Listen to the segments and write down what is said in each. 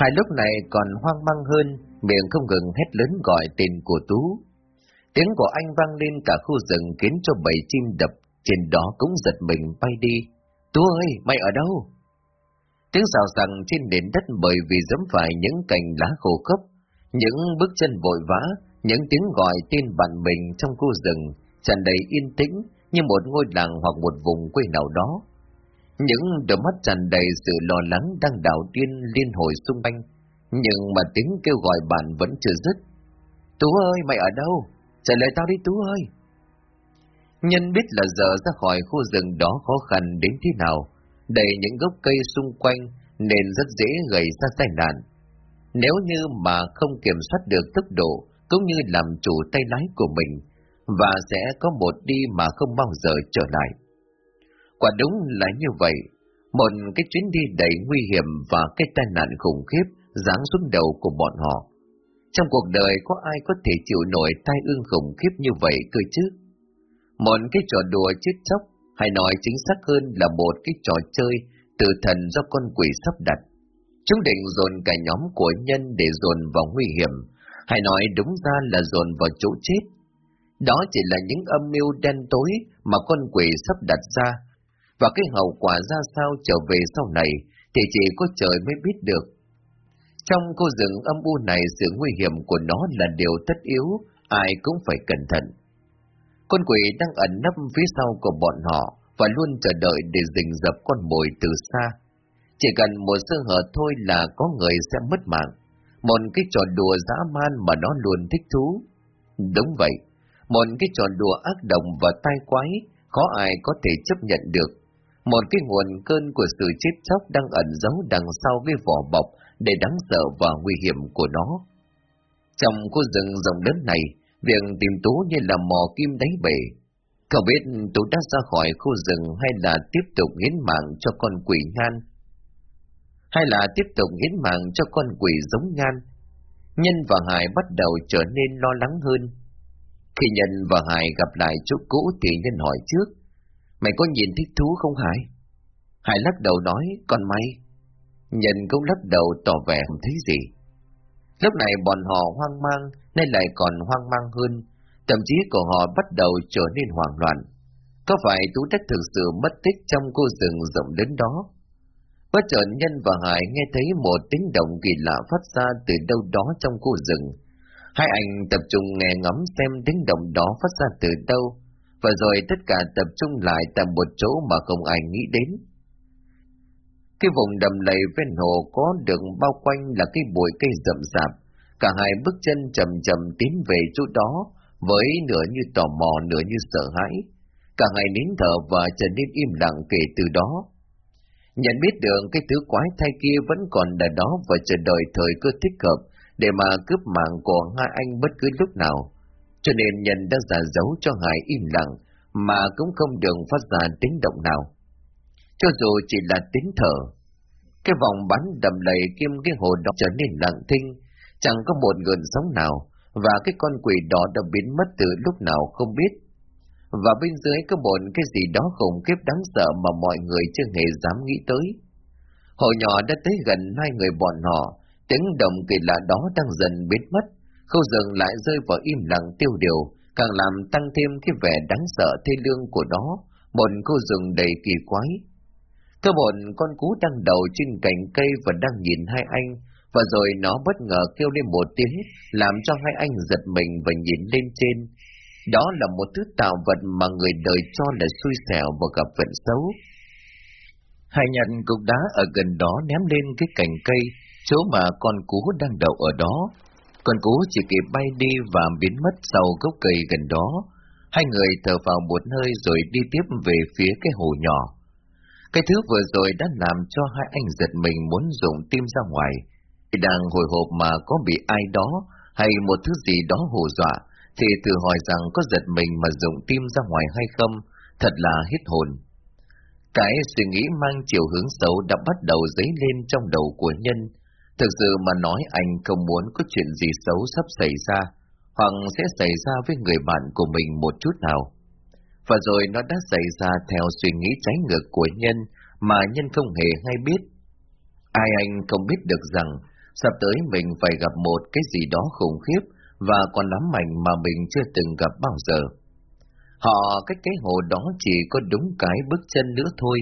Hai lúc này còn hoang mang hơn, miệng không ngừng hét lớn gọi tên của Tú. Tiếng của anh vang lên cả khu rừng khiến cho bầy chim đập trên đó cũng giật mình bay đi. Tú ơi, mày ở đâu? Tiếng xào rằng trên nền đất bởi vì dẫm phải những cành lá khô khốc, những bước chân vội vã, những tiếng gọi tên bạn mình trong khu rừng, tràn đầy yên tĩnh như một ngôi làng hoặc một vùng quê nào đó. Những đôi mắt tràn đầy sự lo lắng đang đảo điên liên hồi xung quanh, nhưng mà tiếng kêu gọi bạn vẫn chưa dứt. Tú ơi, mày ở đâu? Trả lời tao đi Tú ơi! Nhân biết là giờ ra khỏi khu rừng đó khó khăn đến thế nào, đầy những gốc cây xung quanh nên rất dễ gây ra tai nạn. Nếu như mà không kiểm soát được tốc độ cũng như làm chủ tay lái của mình, và sẽ có một đi mà không bao giờ trở lại. Quả đúng là như vậy, một cái chuyến đi đầy nguy hiểm và cái tai nạn khủng khiếp giáng xuống đầu của bọn họ. Trong cuộc đời có ai có thể chịu nổi tai ương khủng khiếp như vậy cơ chứ? Một cái trò đùa chết chóc, hay nói chính xác hơn là một cái trò chơi từ thần do con quỷ sắp đặt. Chúng định dồn cả nhóm của nhân để dồn vào nguy hiểm, hay nói đúng ra là dồn vào chỗ chết. Đó chỉ là những âm mưu đen tối mà con quỷ sắp đặt ra, và cái hậu quả ra sao trở về sau này thì chỉ có trời mới biết được. Trong cô rừng âm u này sự nguy hiểm của nó là điều tất yếu, ai cũng phải cẩn thận. Con quỷ đang ẩn nấp phía sau của bọn họ và luôn chờ đợi để rình dập con mồi từ xa. Chỉ cần một sơ hở thôi là có người sẽ mất mạng. Một cái trò đùa dã man mà nó luôn thích thú. Đúng vậy, một cái trò đùa ác động và tai quái, khó ai có thể chấp nhận được. Một cái nguồn cơn của sự chết chóc đang ẩn giấu đằng sau cái vỏ bọc để đáng sợ và nguy hiểm của nó. Trong khu rừng rộng lớn này, việc tìm Tú như là mò kim đáy bể. Cậu biết Tú đã ra khỏi khu rừng hay là tiếp tục hiến mạng cho con quỷ nhan? Hay là tiếp tục hiến mạng cho con quỷ giống nhan? Nhân và Hải bắt đầu trở nên lo lắng hơn. Khi Nhân và Hải gặp lại chỗ cũ thì Nhân hỏi trước. Mày có nhìn thích thú không Hải? Hải lắc đầu nói, còn mày? Nhân cũng lắc đầu tỏ vẻ không thấy gì. Lúc này bọn họ hoang mang, nên lại còn hoang mang hơn, thậm chí của họ bắt đầu trở nên hoảng loạn. Có phải Tú Trách thực sự mất tích trong cô rừng rộng đến đó? Bất chợt Nhân và Hải nghe thấy một tiếng động kỳ lạ phát ra từ đâu đó trong khu rừng. Hai anh tập trung nghe ngắm xem tiếng động đó phát ra từ đâu, và rồi tất cả tập trung lại tại một chỗ mà không ai nghĩ đến. Cái vùng đầm lầy ven hồ có được bao quanh là cái bụi cây rậm rạp, cả hai bước chân chậm chậm tiến về chỗ đó, với nửa như tò mò nửa như sợ hãi. Cả hai nín thở và trở nên im lặng kể từ đó. Nhận biết được cái thứ quái thai kia vẫn còn ở đó và chờ đợi thời cơ thích hợp để mà cướp mạng của hai anh bất cứ lúc nào. Cho nên nhân đã giả giấu cho Hải im lặng, mà cũng không được phát ra tiếng động nào. Cho dù chỉ là tiếng thở, cái vòng bắn đầm lầy kim cái hồ đó trở nên lặng thinh, chẳng có một gợn sóng nào, và cái con quỷ đó đã biến mất từ lúc nào không biết. Và bên dưới có một cái gì đó khủng khiếp đáng sợ mà mọi người chưa hề dám nghĩ tới. Hồi nhỏ đã tới gần hai người bọn họ, tiếng động kỳ lạ đó đang dần biến mất, khâu rừng lại rơi vào im lặng tiêu điều, càng làm tăng thêm cái vẻ đáng sợ thê lương của nó, một khu rừng đầy kỳ quái. Cơ bọn con cú đang đầu trên cành cây và đang nhìn hai anh, và rồi nó bất ngờ kêu lên một tiếng, làm cho hai anh giật mình và nhìn lên trên. Đó là một thứ tạo vật mà người đời cho là xui xẻo và gặp vận xấu. Hai nhận cục đá ở gần đó ném lên cái cành cây, chỗ mà con cú đang đậu ở đó. Con cú chỉ kịp bay đi và biến mất sau gốc cây gần đó. Hai người thở vào một hơi rồi đi tiếp về phía cái hồ nhỏ. Cái thứ vừa rồi đã làm cho hai anh giật mình muốn dùng tim ra ngoài. Đang hồi hộp mà có bị ai đó hay một thứ gì đó hù dọa, thì tự hỏi rằng có giật mình mà dùng tim ra ngoài hay không, thật là hết hồn. Cái suy nghĩ mang chiều hướng xấu đã bắt đầu dấy lên trong đầu của nhân. Thực sự mà nói anh không muốn có chuyện gì xấu sắp xảy ra, hoặc sẽ xảy ra với người bạn của mình một chút nào. Và rồi nó đã xảy ra theo suy nghĩ trái ngược của nhân mà nhân không hề hay biết. Ai anh không biết được rằng Sắp tới mình phải gặp một cái gì đó khủng khiếp và còn lắm mạnh mà mình chưa từng gặp bao giờ. Họ cách cái hồ đó chỉ có đúng cái bước chân nữa thôi.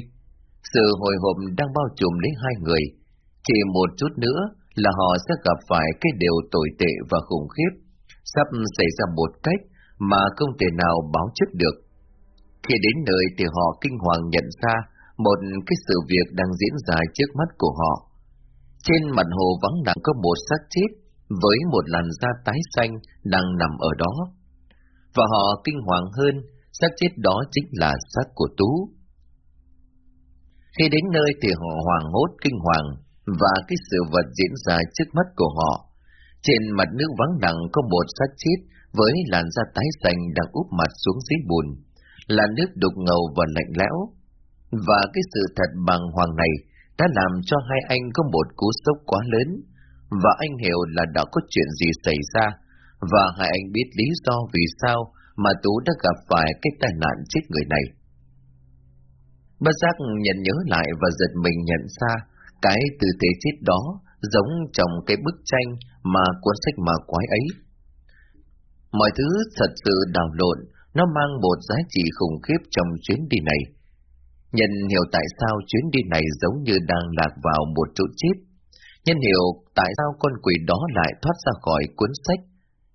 Sự hồi hộp đang bao trùm lấy hai người. Chỉ một chút nữa là họ sẽ gặp phải cái điều tồi tệ và khủng khiếp, sắp xảy ra một cách mà không thể nào báo trước được. Khi đến nơi thì họ kinh hoàng nhận ra một cái sự việc đang diễn ra trước mắt của họ. Trên mặt hồ vắng lặng có một xác chết với một làn da tái xanh đang nằm ở đó. Và họ kinh hoàng hơn, xác chết đó chính là xác của Tú. Khi đến nơi thì họ hoàng hốt kinh hoàng và cái sự vật diễn ra trước mắt của họ. Trên mặt nước vắng lặng có một xác chết với làn da tái xanh đang úp mặt xuống dưới bùn. Là nước đục ngầu và lạnh lẽo. Và cái sự thật bàng hoàng này đã làm cho hai anh có một cú sốc quá lớn, và anh hiểu là đã có chuyện gì xảy ra, và hai anh biết lý do vì sao mà Tú đã gặp phải cái tai nạn chết người này. Bất giác nhận nhớ lại và giật mình nhận ra cái tư thế chết đó giống trong cái bức tranh mà cuốn sách mà quái ấy. Mọi thứ thật sự đảo lộn, nó mang một giá trị khủng khiếp trong chuyến đi này. Nhân hiểu tại sao chuyến đi này giống như đang lạc vào một chỗ chết. Nhân hiểu tại sao con quỷ đó lại thoát ra khỏi cuốn sách,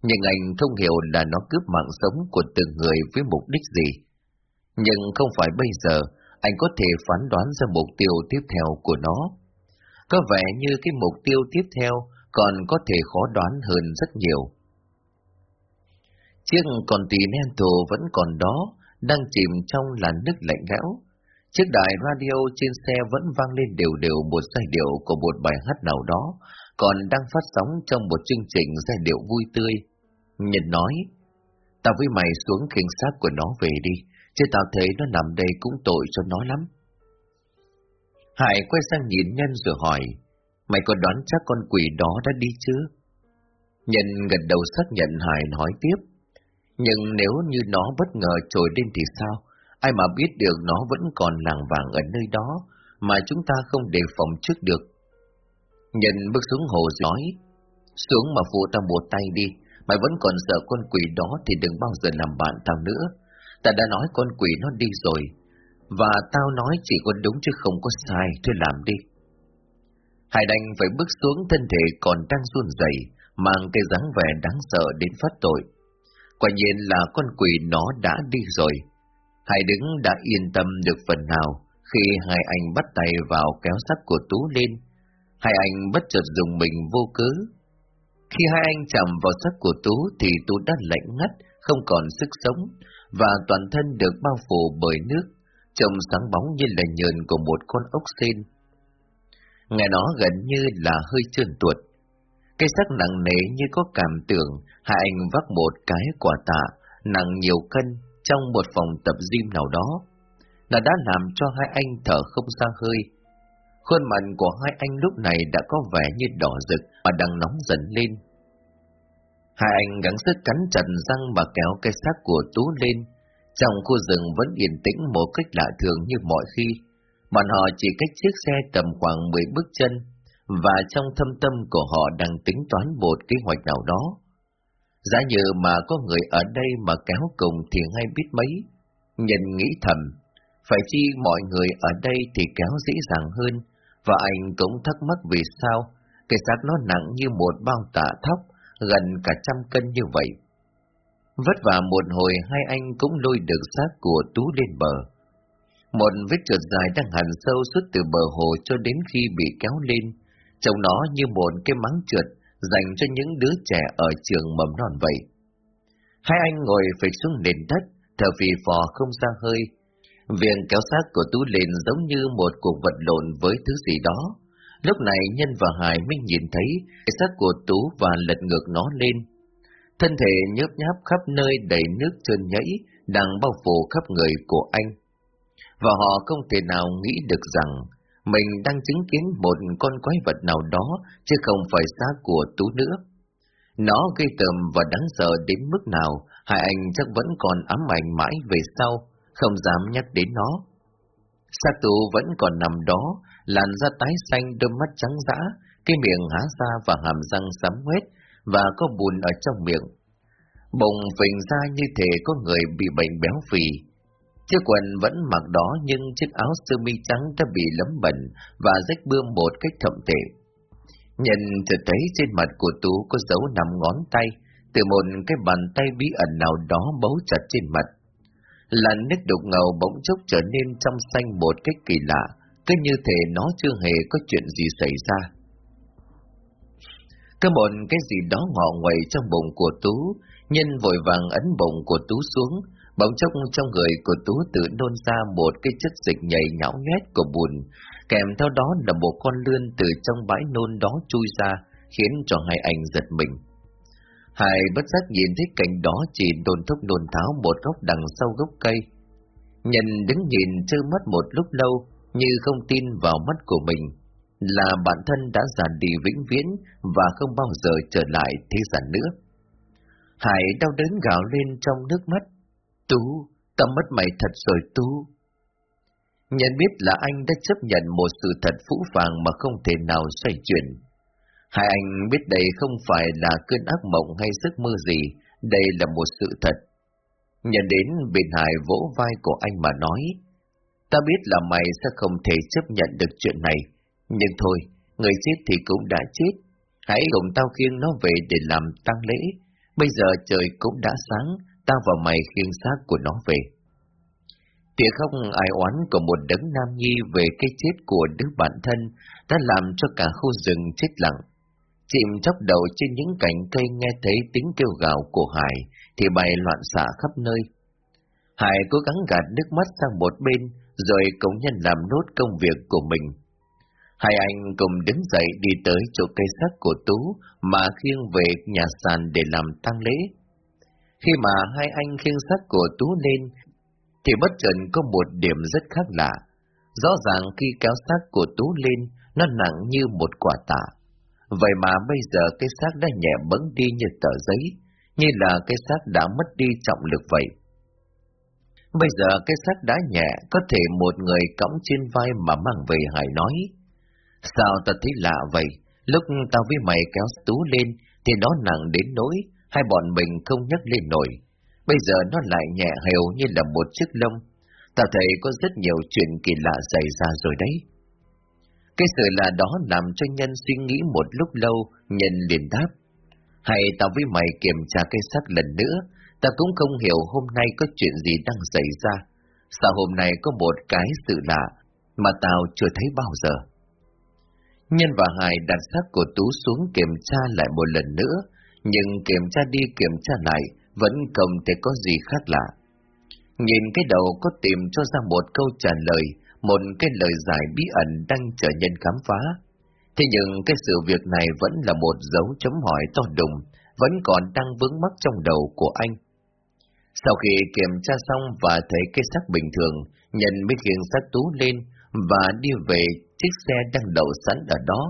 nhưng anh không hiểu là nó cướp mạng sống của từng người với mục đích gì. Nhưng không phải bây giờ, anh có thể phán đoán ra mục tiêu tiếp theo của nó. Có vẻ như cái mục tiêu tiếp theo còn có thể khó đoán hơn rất nhiều. Chiếc Continental vẫn còn đó, đang chìm trong làn nước lạnh lẽo. Chiếc đài radio trên xe vẫn vang lên đều đều một giai điệu của một bài hát nào đó, còn đang phát sóng trong một chương trình giai điệu vui tươi. nhật nói, tao với mày xuống khiêng xác của nó về đi, chứ tao thấy nó nằm đây cũng tội cho nó lắm. Hải quay sang nhìn Nhân rồi hỏi, mày có đoán chắc con quỷ đó đã đi chưa? Nhân gật đầu xác nhận Hải nói tiếp, nhưng nếu như nó bất ngờ trồi lên thì sao? Ai mà biết được nó vẫn còn làng vàng ở nơi đó, mà chúng ta không đề phòng trước được. Nhân bước xuống hồ nói, xuống mà phụ ta một tay đi, mày vẫn còn sợ con quỷ đó thì đừng bao giờ làm bạn tao nữa. Ta đã nói con quỷ nó đi rồi, và tao nói chỉ có đúng chứ không có sai, thôi làm đi. Hải đành phải bước xuống thân thể còn đang run rẩy, mang cái dáng vẻ đáng sợ đến phát tội. Quả nhiên là con quỷ nó đã đi rồi. Hải đứng đã yên tâm được phần nào khi hai anh bắt tay vào kéo sắt của Tú lên. Hai anh bất chợt dùng mình vô cớ. Khi hai anh chạm vào sắt của Tú thì Tú đã lạnh ngắt, không còn sức sống, và toàn thân được bao phủ bởi nước, trông sáng bóng như là nhờn của một con ốc sen. Nghe nó gần như là hơi trơn tuột. Cây sắc nặng nề như có cảm tưởng, hai anh vác một cái quả tạ, nặng nhiều cân, trong một phòng tập gym nào đó. Nó đã làm cho hai anh thở không ra hơi. Khuôn mặt của hai anh lúc này đã có vẻ như đỏ rực và đang nóng dần lên. Hai anh gắng sức cắn chặt răng và kéo cái xác của Tú lên. Trong khu rừng vẫn yên tĩnh một cách lạ thường như mọi khi. Bọn họ chỉ cách chiếc xe tầm khoảng 10 bước chân, và trong thâm tâm của họ đang tính toán một kế hoạch nào đó. Giá như mà có người ở đây mà kéo cùng thì ngay biết mấy. Nhân nghĩ thầm, phải chi mọi người ở đây thì kéo dễ dàng hơn, và anh cũng thắc mắc vì sao cái xác nó nặng như một bao tạ thóc, gần cả trăm cân như vậy. Vất vả một hồi hai anh cũng lôi được xác của Tú lên bờ. Một vết trượt dài đang hẳn sâu suốt từ bờ hồ cho đến khi bị kéo lên, trông nó như một cái mắng trượt dành cho những đứa trẻ ở trường mầm non vậy. Hai anh ngồi phịch xuống nền đất, thở phì phò không ra hơi. Việc kéo xác của Tú lên giống như một cuộc vật lộn với thứ gì đó. Lúc này Nhân và Hải mới nhìn thấy cái xác của Tú và lật ngược nó lên. Thân thể nhớp nháp khắp nơi đầy nước trơn nhẫy, đang bao phủ khắp người của anh. Và họ không thể nào nghĩ được rằng mình đang chứng kiến một con quái vật nào đó, chứ không phải xác của Tú nữa. Nó gây tầm và đáng sợ đến mức nào, hai anh chắc vẫn còn ám ảnh mãi về sau, không dám nhắc đến nó. Xác Tú vẫn còn nằm đó, làn da tái xanh đôi mắt trắng dã, cái miệng há ra và hàm răng sắm huyết, và có bùn ở trong miệng. Bụng phình ra như thể có người bị bệnh béo phì. Chiếc quần vẫn mặc đó nhưng chiếc áo sơ mi trắng đã bị lấm bẩn và rách bươm một cách thậm tệ. Nhìn chợt thấy trên mặt của Tú có dấu nằm ngón tay, từ một cái bàn tay bí ẩn nào đó bấu chặt trên mặt. Làn nước đục ngầu bỗng chốc trở nên trong xanh một cách kỳ lạ, cứ như thể nó chưa hề có chuyện gì xảy ra. Cơ một cái gì đó ngọ nguậy trong bụng của Tú, nhân vội vàng ấn bụng của Tú xuống, bỗng chốc trong người của Tú tự nôn ra một cái chất dịch nhầy nhão nhét của bùn, kèm theo đó là một con lươn từ trong bãi nôn đó chui ra, khiến cho hai anh giật mình. Hải bất giác nhìn thấy cảnh đó chỉ đồn thúc đồn tháo một góc đằng sau gốc cây. Nhân đứng nhìn trơ mắt một lúc lâu, như không tin vào mắt của mình, là bản thân đã già đi vĩnh viễn và không bao giờ trở lại thế gian nữa. Hải đau đớn gào lên trong nước mắt. Tú, ta mất mày thật rồi Tú. Nhận biết là anh đã chấp nhận một sự thật phũ phàng mà không thể nào xoay chuyển. Hai anh biết đây không phải là cơn ác mộng hay giấc mơ gì, đây là một sự thật. Nhận đến bên Hải vỗ vai của anh mà nói, ta biết là mày sẽ không thể chấp nhận được chuyện này, nhưng thôi, người chết thì cũng đã chết, hãy cùng tao khiêng nó về để làm tang lễ, bây giờ trời cũng đã sáng, tao và mày khiêng xác của nó về. Tiếng không ai oán của một đấng nam nhi về cái chết của đứa bản thân đã làm cho cả khu rừng chết lặng. Chìm chóc đầu trên những cành cây nghe thấy tiếng kêu gào của Hải thì bày loạn xạ khắp nơi. Hải cố gắng gạt nước mắt sang một bên rồi cũng nhân làm nốt công việc của mình. Hai anh cùng đứng dậy đi tới chỗ cây xác của Tú mà khiêng về nhà sàn để làm tang lễ. Khi mà hai anh khiêng xác của Tú lên, thì bất chợt có một điểm rất khác lạ. Rõ ràng khi kéo xác của Tú lên, nó nặng như một quả tạ. Vậy mà bây giờ cái xác đã nhẹ bấn đi như tờ giấy, như là cái xác đã mất đi trọng lực vậy. Bây giờ cái xác đã nhẹ, có thể một người cõng trên vai mà mang về Hải nói. Sao ta thấy lạ vậy? Lúc tao với mày kéo tú lên, thì nó nặng đến nỗi, hai bọn mình không nhấc lên nổi. Bây giờ nó lại nhẹ hều như là một chiếc lông. Ta thấy có rất nhiều chuyện kỳ lạ xảy ra rồi đấy. Cái sự lạ đó làm cho nhân suy nghĩ một lúc lâu, nhân liền đáp. Hay tao với mày kiểm tra cái xác lần nữa, ta cũng không hiểu hôm nay có chuyện gì đang xảy ra. Sao hôm nay có một cái sự lạ mà tao chưa thấy bao giờ. Nhân và Hải đặt xác của Tú xuống kiểm tra lại một lần nữa, nhưng kiểm tra đi kiểm tra lại vẫn không thể có gì khác lạ. Nhìn cái đầu có tìm cho ra một câu trả lời, một cái lời giải bí ẩn đang chờ nhân khám phá. Thế nhưng cái sự việc này vẫn là một dấu chấm hỏi to đùng, vẫn còn đang vướng mắc trong đầu của anh. Sau khi kiểm tra xong và thấy cái xác bình thường, nhân mới khiêng xác tú lên và đi về chiếc xe đang đậu sẵn ở đó.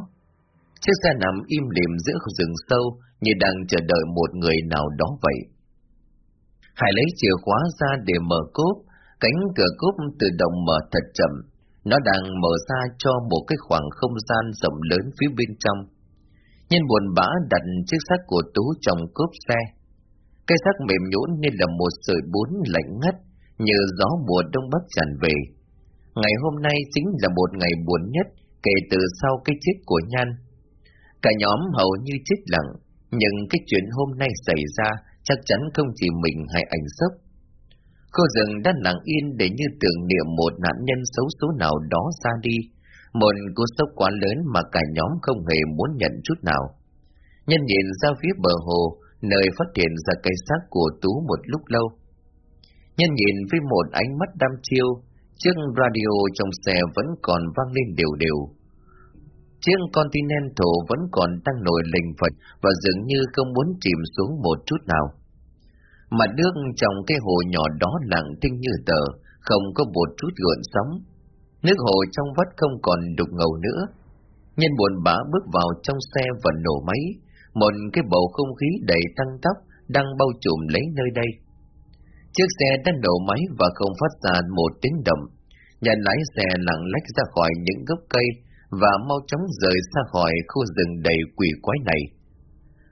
Chiếc xe nằm im lìm giữa rừng sâu như đang chờ đợi một người nào đó vậy. Hải lấy chìa khóa ra để mở cốp, cánh cửa cốp tự động mở thật chậm. Nó đang mở ra cho một cái khoảng không gian rộng lớn phía bên trong. Nhân buồn bã đặt chiếc xác của Tú trong cốp xe. Cái xác mềm nhũn như là một sợi bún lạnh ngắt, như gió mùa đông bắc tràn về. Ngày hôm nay chính là một ngày buồn nhất kể từ sau cái chết của Nhan. Cả nhóm hầu như chết lặng, nhưng cái chuyện hôm nay xảy ra chắc chắn không chỉ mình hay ảnh sốc. Khu rừng đã lặng yên để như tưởng niệm một nạn nhân xấu số nào đó ra đi, một cú sốc quá lớn mà cả nhóm không hề muốn nhận chút nào. Nhân nhìn ra phía bờ hồ, nơi phát hiện ra cây xác của Tú một lúc lâu. Nhân nhìn với một ánh mắt đăm chiêu, chiếc radio trong xe vẫn còn vang lên đều đều. Chiếc Continental vẫn còn đang nổi lình phật và dường như không muốn chìm xuống một chút nào. Mặt nước trong cái hồ nhỏ đó lặng tinh như tờ, không có một chút gợn sóng. Nước hồ trong vắt không còn đục ngầu nữa. Nhân buồn bã bước vào trong xe và nổ máy, một cái bầu không khí đầy tăng tóc đang bao trùm lấy nơi đây. Chiếc xe đã nổ máy và không phát ra một tiếng động. Nhà lái xe lặng lách ra khỏi những gốc cây và mau chóng rời xa khỏi khu rừng đầy quỷ quái này.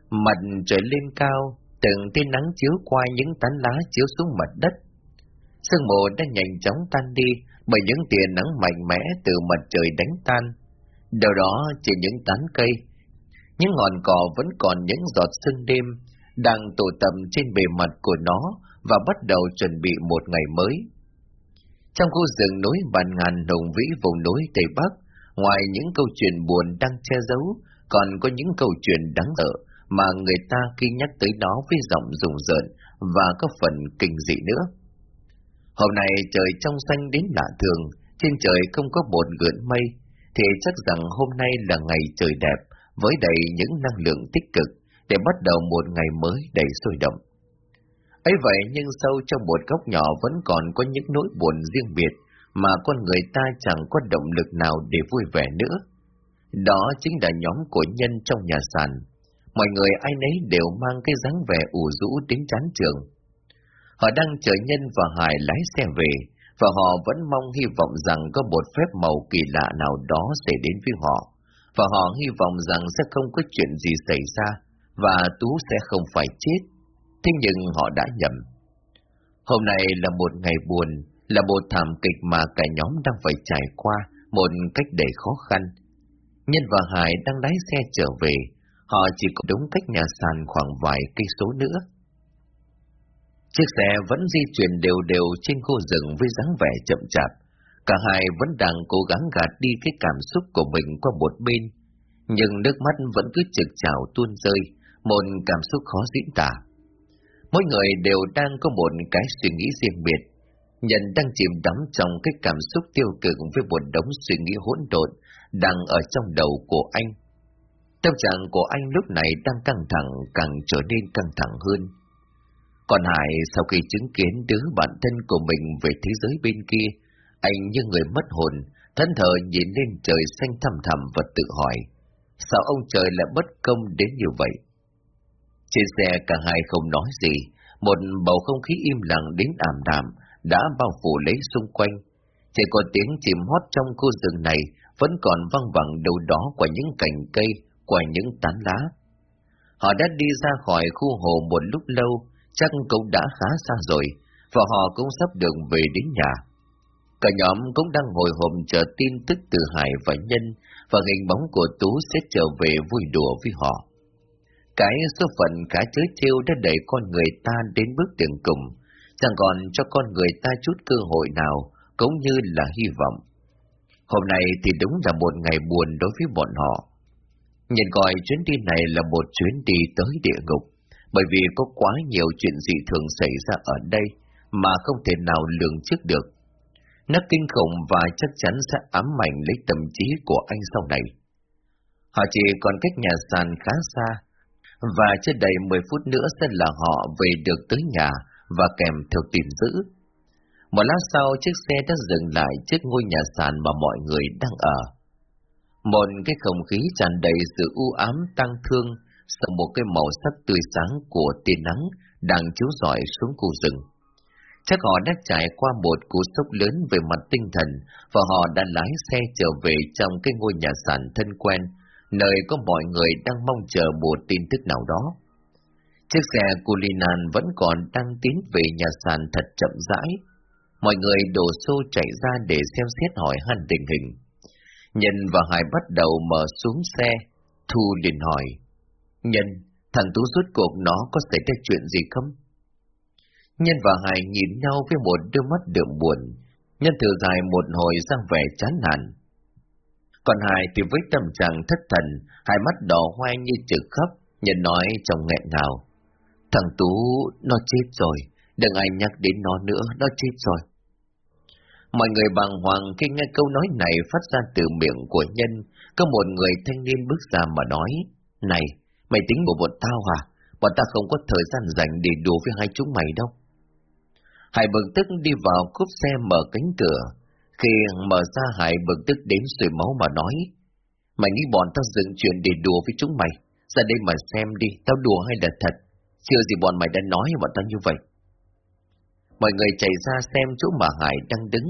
Mặt trời lên cao, từng tia nắng chiếu qua những tán lá chiếu xuống mặt đất. Sương mù đã nhanh chóng tan đi bởi những tia nắng mạnh mẽ từ mặt trời đánh tan. Đầu đó chỉ những tán cây, những ngọn cỏ vẫn còn những giọt sương đêm đang tụ tập trên bề mặt của nó và bắt đầu chuẩn bị một ngày mới. Trong khu rừng núi bàn ngàn hùng vĩ vùng núi Tây Bắc, ngoài những câu chuyện buồn đang che giấu, còn có những câu chuyện đáng sợ mà người ta khi nhắc tới đó với giọng rùng rợn và có phần kinh dị nữa. Hôm nay trời trong xanh đến lạ thường, trên trời không có bột gợn mây, thì chắc rằng hôm nay là ngày trời đẹp, với đầy những năng lượng tích cực, để bắt đầu một ngày mới đầy sôi động ấy vậy nhưng sâu trong một góc nhỏ vẫn còn có những nỗi buồn riêng biệt, mà con người ta chẳng có động lực nào để vui vẻ nữa. Đó chính là nhóm của nhân trong nhà sàn. Mọi người ai nấy đều mang cái dáng vẻ ủ rũ đến chán trường. Họ đang chờ nhân và Hải lái xe về, và họ vẫn mong hy vọng rằng có một phép màu kỳ lạ nào đó sẽ đến với họ, và họ hy vọng rằng sẽ không có chuyện gì xảy ra, và Tú sẽ không phải chết. Thế nhưng họ đã nhầm. Hôm nay là một ngày buồn, là một thảm kịch mà cả nhóm đang phải trải qua một cách đầy khó khăn. Nhân và Hải đang lái xe trở về, họ chỉ có đúng cách nhà sàn khoảng vài cây số nữa. Chiếc xe vẫn di chuyển đều đều trên khu rừng với dáng vẻ chậm chạp. Cả hai vẫn đang cố gắng gạt đi cái cảm xúc của mình qua một bên, nhưng nước mắt vẫn cứ trực trào tuôn rơi, một cảm xúc khó diễn tả. Mỗi người đều đang có một cái suy nghĩ riêng biệt. Nhân đang chìm đắm trong cái cảm xúc tiêu cực với một đống suy nghĩ hỗn độn đang ở trong đầu của anh. Tâm trạng của anh lúc này đang căng thẳng càng trở nên căng thẳng hơn. Còn Hải sau khi chứng kiến đứa bạn thân của mình về thế giới bên kia, anh như người mất hồn, thân thờ nhìn lên trời xanh thầm thầm và tự hỏi, sao ông trời lại bất công đến như vậy? Trên xe cả hai không nói gì, một bầu không khí im lặng đến ảm đạm đã bao phủ lấy xung quanh. Chỉ có tiếng chìm hót trong khu rừng này vẫn còn văng vẳng đâu đó qua những cành cây, qua những tán lá. Họ đã đi ra khỏi khu hồ một lúc lâu, chắc cũng đã khá xa rồi, và họ cũng sắp đường về đến nhà. Cả nhóm cũng đang hồi hộp chờ tin tức từ Hải và Nhân, và hình bóng của Tú sẽ trở về vui đùa với họ. Cái số phận cả chới thiêu đã đẩy con người ta đến bước đường cùng, chẳng còn cho con người ta chút cơ hội nào, cũng như là hy vọng. Hôm nay thì đúng là một ngày buồn đối với bọn họ. Nhìn coi chuyến đi này là một chuyến đi tới địa ngục, bởi vì có quá nhiều chuyện dị thường xảy ra ở đây mà không thể nào lường trước được. Nó kinh khủng và chắc chắn sẽ ám ảnh lấy tâm trí của anh sau này. Họ chỉ còn cách nhà sàn khá xa, và chưa đầy 10 phút nữa sẽ là họ về được tới nhà và kèm theo tin dữ. Một lát sau, chiếc xe đã dừng lại trước ngôi nhà sàn mà mọi người đang ở. Một cái không khí tràn đầy sự u ám tăng thương sau một cái màu sắc tươi sáng của tia nắng đang chiếu rọi xuống khu rừng. Chắc họ đã trải qua một cú sốc lớn về mặt tinh thần và họ đã lái xe trở về trong cái ngôi nhà sàn thân quen, nơi có mọi người đang mong chờ một tin tức nào đó. Chiếc xe của Linan vẫn còn đang tiến về nhà sàn thật chậm rãi. Mọi người đổ xô chạy ra để xem xét hỏi han tình hình. Nhân và Hải bắt đầu mở xuống xe, Thu liền hỏi. Nhân, thằng Tú rốt cuộc nó có xảy ra chuyện gì không? Nhân và Hải nhìn nhau với một đôi mắt đượm buồn. Nhân thở dài một hồi sang vẻ chán nản. Còn Hải thì với tâm trạng thất thần, hai mắt đỏ hoe như trực khóc, Nhân nói trong nghẹn ngào. Thằng Tú, nó chết rồi, đừng ai nhắc đến nó nữa, nó chết rồi. Mọi người bàng hoàng khi nghe câu nói này phát ra từ miệng của Nhân, có một người thanh niên bước ra mà nói, Này, Mày tính của bọn tao hả? Bọn ta không có thời gian dành để đùa với hai chúng mày đâu. Hải bực tức đi vào cúp xe mở cánh cửa. Khi mở ra Hải bực tức đến sủi máu mà nói. Mày nghĩ bọn tao dựng chuyện để đùa với chúng mày. Ra đây mà xem đi, tao đùa hay là thật. Chưa gì bọn mày đã nói bọn tao như vậy. Mọi người chạy ra xem chỗ mà Hải đang đứng.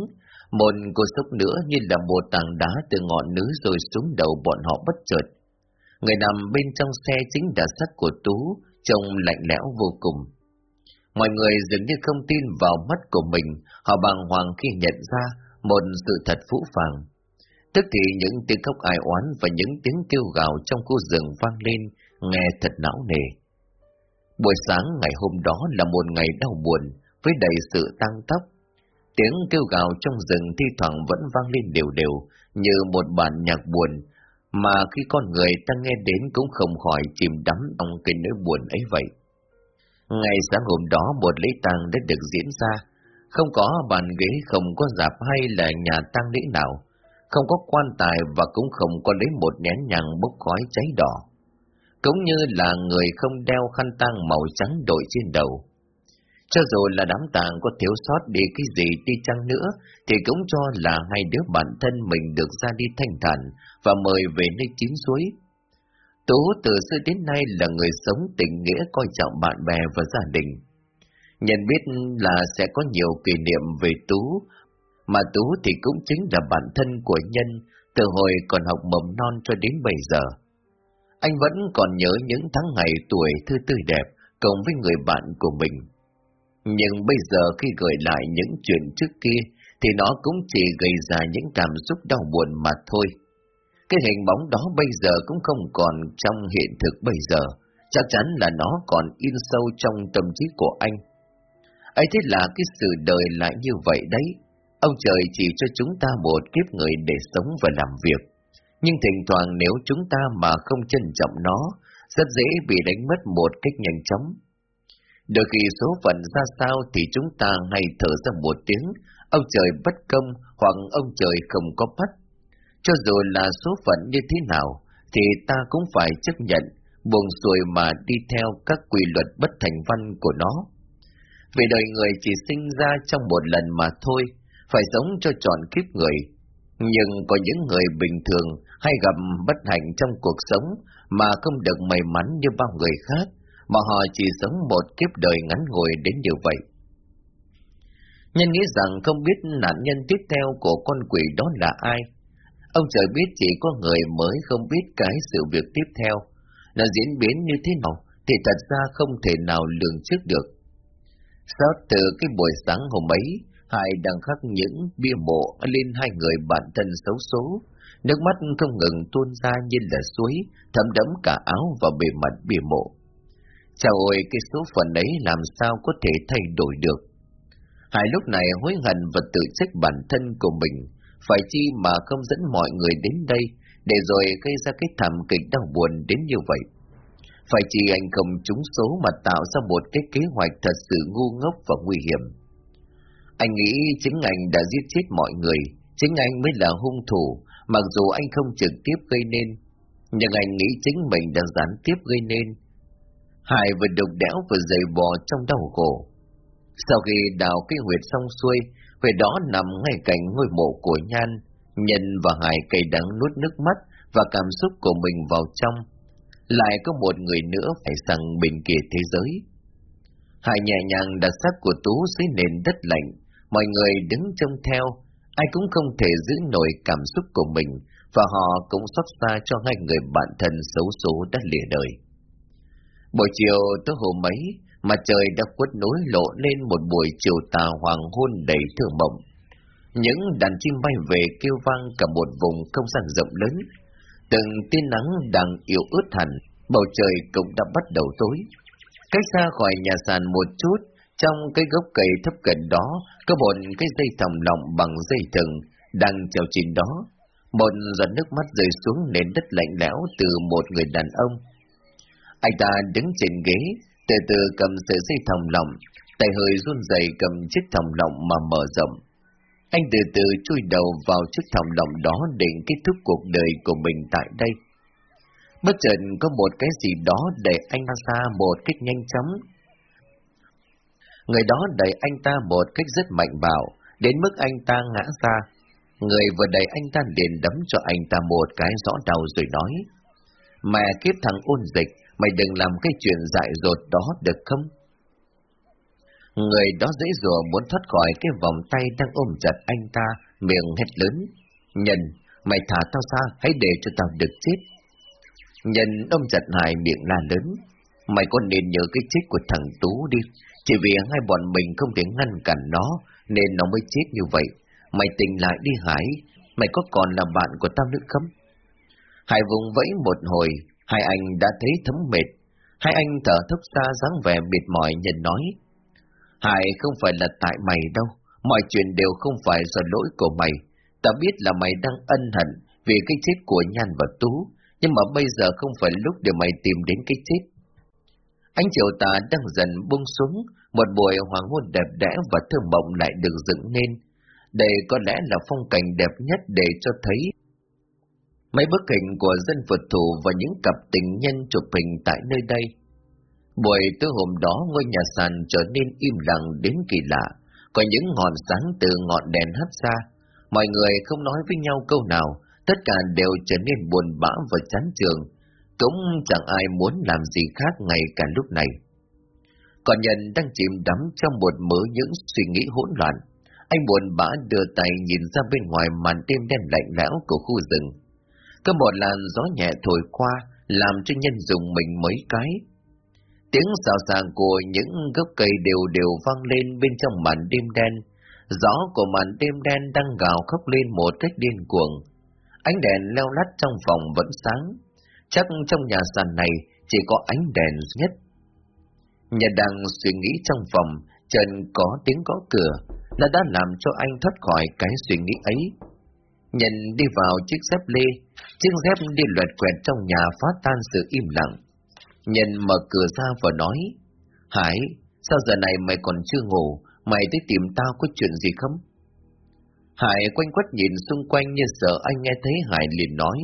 Một cô sốc nữa như là một tảng đá từ ngọn núi rồi xuống đầu bọn họ bất chợt. Người nằm bên trong xe chính là sắc của Tú, trông lạnh lẽo vô cùng. Mọi người dường như không tin vào mắt của mình, họ bàng hoàng khi nhận ra một sự thật phũ phàng. Tức thì những tiếng khóc ai oán và những tiếng kêu gào trong khu rừng vang lên, nghe thật não nề. Buổi sáng ngày hôm đó là một ngày đau buồn, với đầy sự tăng tóc. Tiếng kêu gào trong rừng thi thoảng vẫn vang lên đều đều, như một bản nhạc buồn, mà khi con người ta nghe đến cũng không khỏi chìm đắm trong cái nỗi buồn ấy vậy. Ngày sáng hôm đó một lễ tang đã được diễn ra, không có bàn ghế, không có giạp hay là nhà tang lễ nào, không có quan tài và cũng không có lấy một nén nhàng bốc khói cháy đỏ. Cũng như là người không đeo khăn tang màu trắng đội trên đầu. Cho dù là đám tàng có thiếu sót đi cái gì đi chăng nữa, thì cũng cho là hai đứa bản thân mình được ra đi thanh thản và mời về nơi chín suối. Tú từ xưa đến nay là người sống tình nghĩa coi trọng bạn bè và gia đình. Nhận biết là sẽ có nhiều kỷ niệm về Tú, mà Tú thì cũng chính là bản thân của Nhân từ hồi còn học mầm non cho đến bây giờ. Anh vẫn còn nhớ những tháng ngày tuổi thư tươi đẹp cùng với người bạn của mình. Nhưng bây giờ khi gửi lại những chuyện trước kia thì nó cũng chỉ gây ra những cảm xúc đau buồn mà thôi. Cái hình bóng đó bây giờ cũng không còn trong hiện thực bây giờ, chắc chắn là nó còn in sâu trong tâm trí của anh ấy thế là cái sự đời lại như vậy đấy. Ông trời chỉ cho chúng ta một kiếp người để sống và làm việc. Nhưng thỉnh thoảng nếu chúng ta mà không trân trọng nó, rất dễ bị đánh mất một cách nhanh chóng. Đôi khi số phận ra sao thì chúng ta hay thở ra một tiếng, ông trời bất công hoặc ông trời không có bắt. Cho dù là số phận như thế nào, thì ta cũng phải chấp nhận, buồn xuôi mà đi theo các quy luật bất thành văn của nó. Vì đời người chỉ sinh ra trong một lần mà thôi, phải sống cho trọn kiếp người. Nhưng có những người bình thường hay gặp bất hạnh trong cuộc sống mà không được may mắn như bao người khác, mà họ chỉ sống một kiếp đời ngắn ngủi đến như vậy. Nhân nghĩ rằng không biết nạn nhân tiếp theo của con quỷ đó là ai. Ông trời biết chỉ có người mới không biết cái sự việc tiếp theo là diễn biến như thế nào thì thật ra không thể nào lường trước được. Sau từ cái buổi sáng hôm ấy, Hải đang khắc những bia mộ lên hai người bạn thân xấu số, nước mắt không ngừng tuôn ra như là suối, thấm đẫm cả áo và bề mặt bia mộ. Chào ôi, cái số phận ấy làm sao có thể thay đổi được? Hải lúc này hối hận và tự trách bản thân của mình, phải chi mà không dẫn mọi người đến đây, để rồi gây ra cái thảm kịch đau buồn đến như vậy. Phải chỉ anh không trúng số mà tạo ra một cái kế hoạch thật sự ngu ngốc và nguy hiểm. Anh nghĩ chính anh đã giết chết mọi người, chính anh mới là hung thủ, mặc dù anh không trực tiếp gây nên. Nhưng anh nghĩ chính mình đã gián tiếp gây nên. Hải vừa đục đẽo vừa dày bò trong đau khổ. Sau khi đào cái huyệt xong xuôi, huyệt đó nằm ngay cạnh ngôi mộ của Nhan, Nhân và Hải cay đắng nuốt nước mắt và cảm xúc của mình vào trong. Lại có một người nữa phải sang bên kia thế giới. Hải nhẹ nhàng đặt xác của Tú dưới nền đất lạnh, mọi người đứng trông theo, ai cũng không thể giữ nổi cảm xúc của mình, và họ cũng xót xa cho hai người bạn thân xấu số đã lìa đời. Buổi chiều tới hôm ấy, mặt trời đã quất nối lộ lên một buổi chiều tà hoàng hôn đầy thơ mộng. Những đàn chim bay về kêu vang cả một vùng không gian rộng lớn. Từng tia nắng đang yếu ướt hẳn, bầu trời cũng đã bắt đầu tối. Cách xa khỏi nhà sàn một chút, trong cái gốc cây thấp gần đó, có một cái dây thòng lọng bằng dây thừng đang treo trên đó. Một giọt nước mắt rơi xuống nền đất lạnh lẽo từ một người đàn ông. Anh ta đứng trên ghế, từ từ cầm sợi dây thòng lọng, tay hơi run rẩy cầm chiếc thòng lọng mà mở rộng. Anh từ từ chui đầu vào chiếc thòng lọng đó để kết thúc cuộc đời của mình tại đây. Bất chợt có một cái gì đó đẩy anh ra một cách nhanh chóng. Người đó đẩy anh ta một cách rất mạnh bạo, đến mức anh ta ngã ra. Người vừa đẩy anh ta liền đấm cho anh ta một cái rõ đầu rồi nói. Mẹ kiếp thằng ôn dịch, mày đừng làm cái chuyện dại dột đó được không? Người đó dễ dùa muốn thoát khỏi cái vòng tay đang ôm chặt anh ta miệng hét lớn. Nhân, mày thả tao ra, hãy để cho tao được chết. Nhân ôm chặt Hải miệng la lớn. Mày có nên nhớ cái chết của thằng Tú đi. Chỉ vì hai bọn mình không thể ngăn cản nó, nên nó mới chết như vậy. Mày tỉnh lại đi Hải, mày có còn là bạn của tao nữa không? Hải vùng vẫy một hồi, hai anh đã thấy thấm mệt. Hai anh thở thốc xa dáng vẻ mệt mỏi nhận nói. Hải không phải là tại mày đâu, mọi chuyện đều không phải do lỗi của mày. Ta biết là mày đang ân hận vì cái chết của Nhan và Tú, nhưng mà bây giờ không phải lúc để mày tìm đến cái chết. Ánh chiều tà đang dần buông xuống, một buổi hoàng hôn đẹp đẽ và thơ mộng lại được dựng nên. Đây có lẽ là phong cảnh đẹp nhất để cho thấy mấy bức hình của dân Phật thủ và những cặp tình nhân chụp hình tại nơi đây. Buổi tối hôm đó ngôi nhà sàn trở nên im lặng đến kỳ lạ, có những ngọn sáng từ ngọn đèn hắt ra. Mọi người không nói với nhau câu nào, tất cả đều trở nên buồn bã và chán trường. Cũng chẳng ai muốn làm gì khác ngay cả lúc này. Còn nhân đang chìm đắm trong một mớ những suy nghĩ hỗn loạn. Anh buồn bã đưa tay nhìn ra bên ngoài màn đêm đen lạnh lẽo của khu rừng. Có một làn gió nhẹ thổi qua, làm cho nhân dùng mình mấy cái. Tiếng xào xạc của những gốc cây đều đều vang lên bên trong màn đêm đen. Gió của màn đêm đen đang gào khóc lên một cách điên cuồng. Ánh đèn leo lắt trong phòng vẫn sáng. Chắc trong nhà sàn này chỉ có ánh đèn nhất. Nhà đang suy nghĩ trong phòng, trần có tiếng gõ cửa, nó đã làm cho anh thoát khỏi cái suy nghĩ ấy. Nhìn đi vào chiếc dép lê, chiếc dép đi loẹt quẹt trong nhà phá tan sự im lặng. Nhân mở cửa ra và nói, Hải, sao giờ này mày còn chưa ngủ, mày tới tìm tao có chuyện gì không? Hải quanh quất nhìn xung quanh như sợ anh nghe thấy Hải liền nói,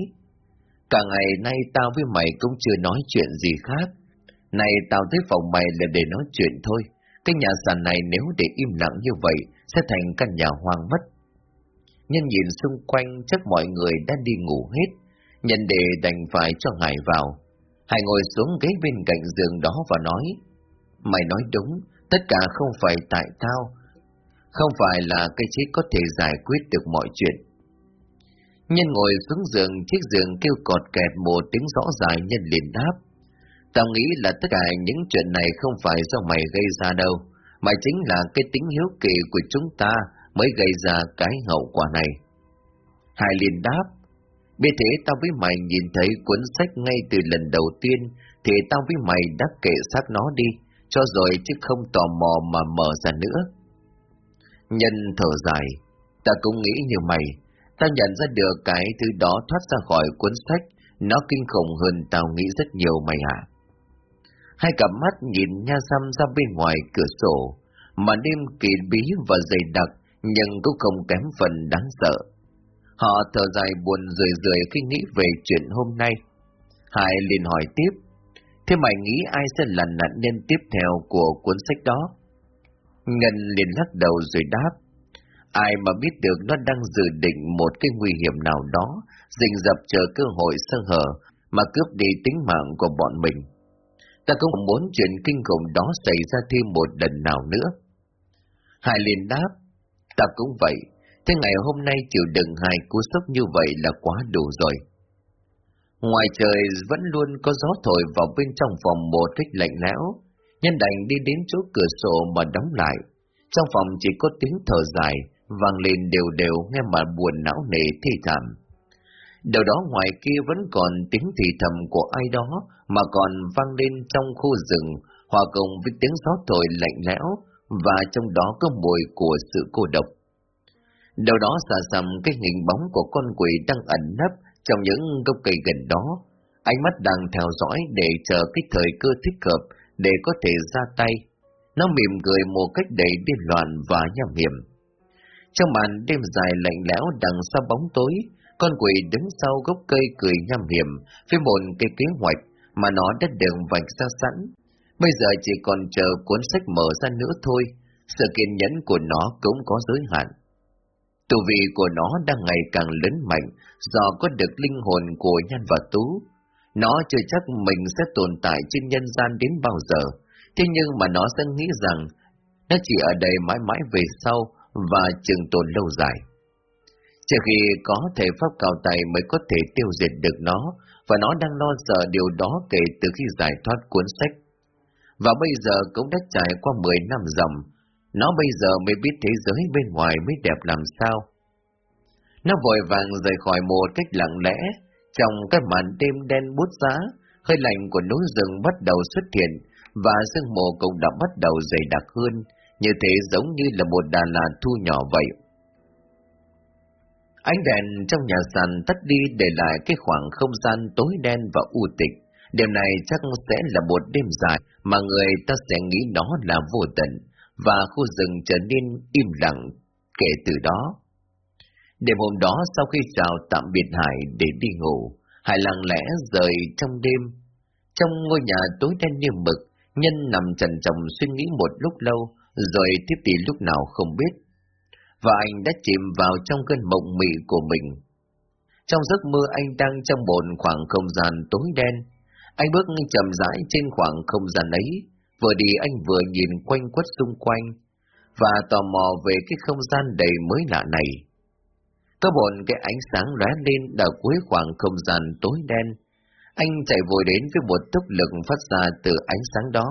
Cả ngày nay tao với mày cũng chưa nói chuyện gì khác. Này tao tới phòng mày là để nói chuyện thôi. Cái nhà sàn này nếu để im lặng như vậy, sẽ thành căn nhà hoang mất. Nhân nhìn xung quanh chắc mọi người đã đi ngủ hết. Nhân đề đành phải cho Hải vào. Hải ngồi xuống ghế bên cạnh giường đó và nói, Mày nói đúng, tất cả không phải tại tao. Không phải là cái chết có thể giải quyết được mọi chuyện. Nhân ngồi xuống giường, chiếc giường kêu cọt kẹt một tiếng rõ dài nhân liền đáp. Tao nghĩ là tất cả những chuyện này không phải do mày gây ra đâu, mà chính là cái tính hiếu kỳ của chúng ta mới gây ra cái hậu quả này. Hải liền đáp, vì thế tao với mày nhìn thấy cuốn sách ngay từ lần đầu tiên, thì tao với mày đã kệ sát nó đi, cho rồi chứ không tò mò mà mở ra nữa. Nhân thở dài, ta cũng nghĩ như mày, ta nhận ra được cái thứ đó thoát ra khỏi cuốn sách, nó kinh khủng hơn tao nghĩ rất nhiều mày ạ. Hai cặp mắt nhìn nha xăm ra bên ngoài cửa sổ, mà đêm kỳ bí và dày đặc, nhưng cũng không kém phần đáng sợ. Họ thở dài buồn rười rười khi nghĩ về chuyện hôm nay. Hải liền hỏi tiếp, thế mày nghĩ ai sẽ là nạn nhân tiếp theo của cuốn sách đó? Ngân liền lắc đầu rồi đáp, ai mà biết được nó đang dự định một cái nguy hiểm nào đó, rình dập chờ cơ hội sơ hở mà cướp đi tính mạng của bọn mình. Ta không muốn chuyện kinh khủng đó xảy ra thêm một lần nào nữa. Hải liền đáp, ta cũng vậy, thế ngày hôm nay chịu đựng hai cú sốc như vậy là quá đủ rồi. Ngoài trời vẫn luôn có gió thổi vào bên trong phòng một cách lạnh lẽo, nhân đành đi đến chỗ cửa sổ mà đóng lại. Trong phòng chỉ có tiếng thở dài, vang lên đều đều nghe mà buồn não nề thi thảm. Đầu đó ngoài kia vẫn còn tiếng thì thầm của ai đó mà còn vang lên trong khu rừng, hòa cùng với tiếng gió thổi lạnh lẽo và trong đó có mùi của sự cô độc. Đầu đó xà xầm cái hình bóng của con quỷ đang ẩn nấp trong những gốc cây gần đó. Ánh mắt đang theo dõi để chờ cái thời cơ thích hợp để có thể ra tay. Nó mỉm cười một cách đầy điên loạn và nham hiểm. Trong màn đêm dài lạnh lẽo đằng sau bóng tối, con quỷ đứng sau gốc cây cười nham hiểm với một cái kế hoạch mà nó đã đường vạch ra sẵn. Bây giờ chỉ còn chờ cuốn sách mở ra nữa thôi, sự kiên nhẫn của nó cũng có giới hạn. Tù vị của nó đang ngày càng lớn mạnh do có được linh hồn của nhân và tú. Nó chưa chắc mình sẽ tồn tại trên nhân gian đến bao giờ, thế nhưng mà nó sẽ nghĩ rằng nó chỉ ở đây mãi mãi về sau và trường tồn lâu dài. Chỉ khi có thể pháp cao tay mới có thể tiêu diệt được nó, và nó đang lo sợ điều đó kể từ khi giải thoát cuốn sách. Và bây giờ cũng đã trải qua 10 năm dòng, nó bây giờ mới biết thế giới bên ngoài mới đẹp làm sao. Nó vội vàng rời khỏi một cách lặng lẽ, trong cái màn đêm đen bút giá, hơi lạnh của núi rừng bắt đầu xuất hiện, và sương mù cũng đã bắt đầu dày đặc hơn, như thế giống như là một đà lạt thu nhỏ vậy. Ánh đèn trong nhà sàn tắt đi để lại cái khoảng không gian tối đen và u tịch. Đêm này chắc sẽ là một đêm dài mà người ta sẽ nghĩ nó là vô tận, và khu rừng trở nên im lặng kể từ đó. Đêm hôm đó sau khi chào tạm biệt Hải để đi ngủ, Hải lặng lẽ rời trong đêm. Trong ngôi nhà tối đen như mực, Nhân nằm trần trọng suy nghĩ một lúc lâu, rồi tiếp đi lúc nào không biết. Và anh đã chìm vào trong cơn mộng mị của mình. Trong giấc mơ anh đang trong bồn khoảng không gian tối đen. Anh bước chậm rãi trên khoảng không gian ấy, vừa đi anh vừa nhìn quanh quất xung quanh, và tò mò về cái không gian đầy mới lạ này. Có bọn cái ánh sáng lóe lên ở cuối khoảng không gian tối đen, anh chạy vội đến với một tốc lực phát ra từ ánh sáng đó,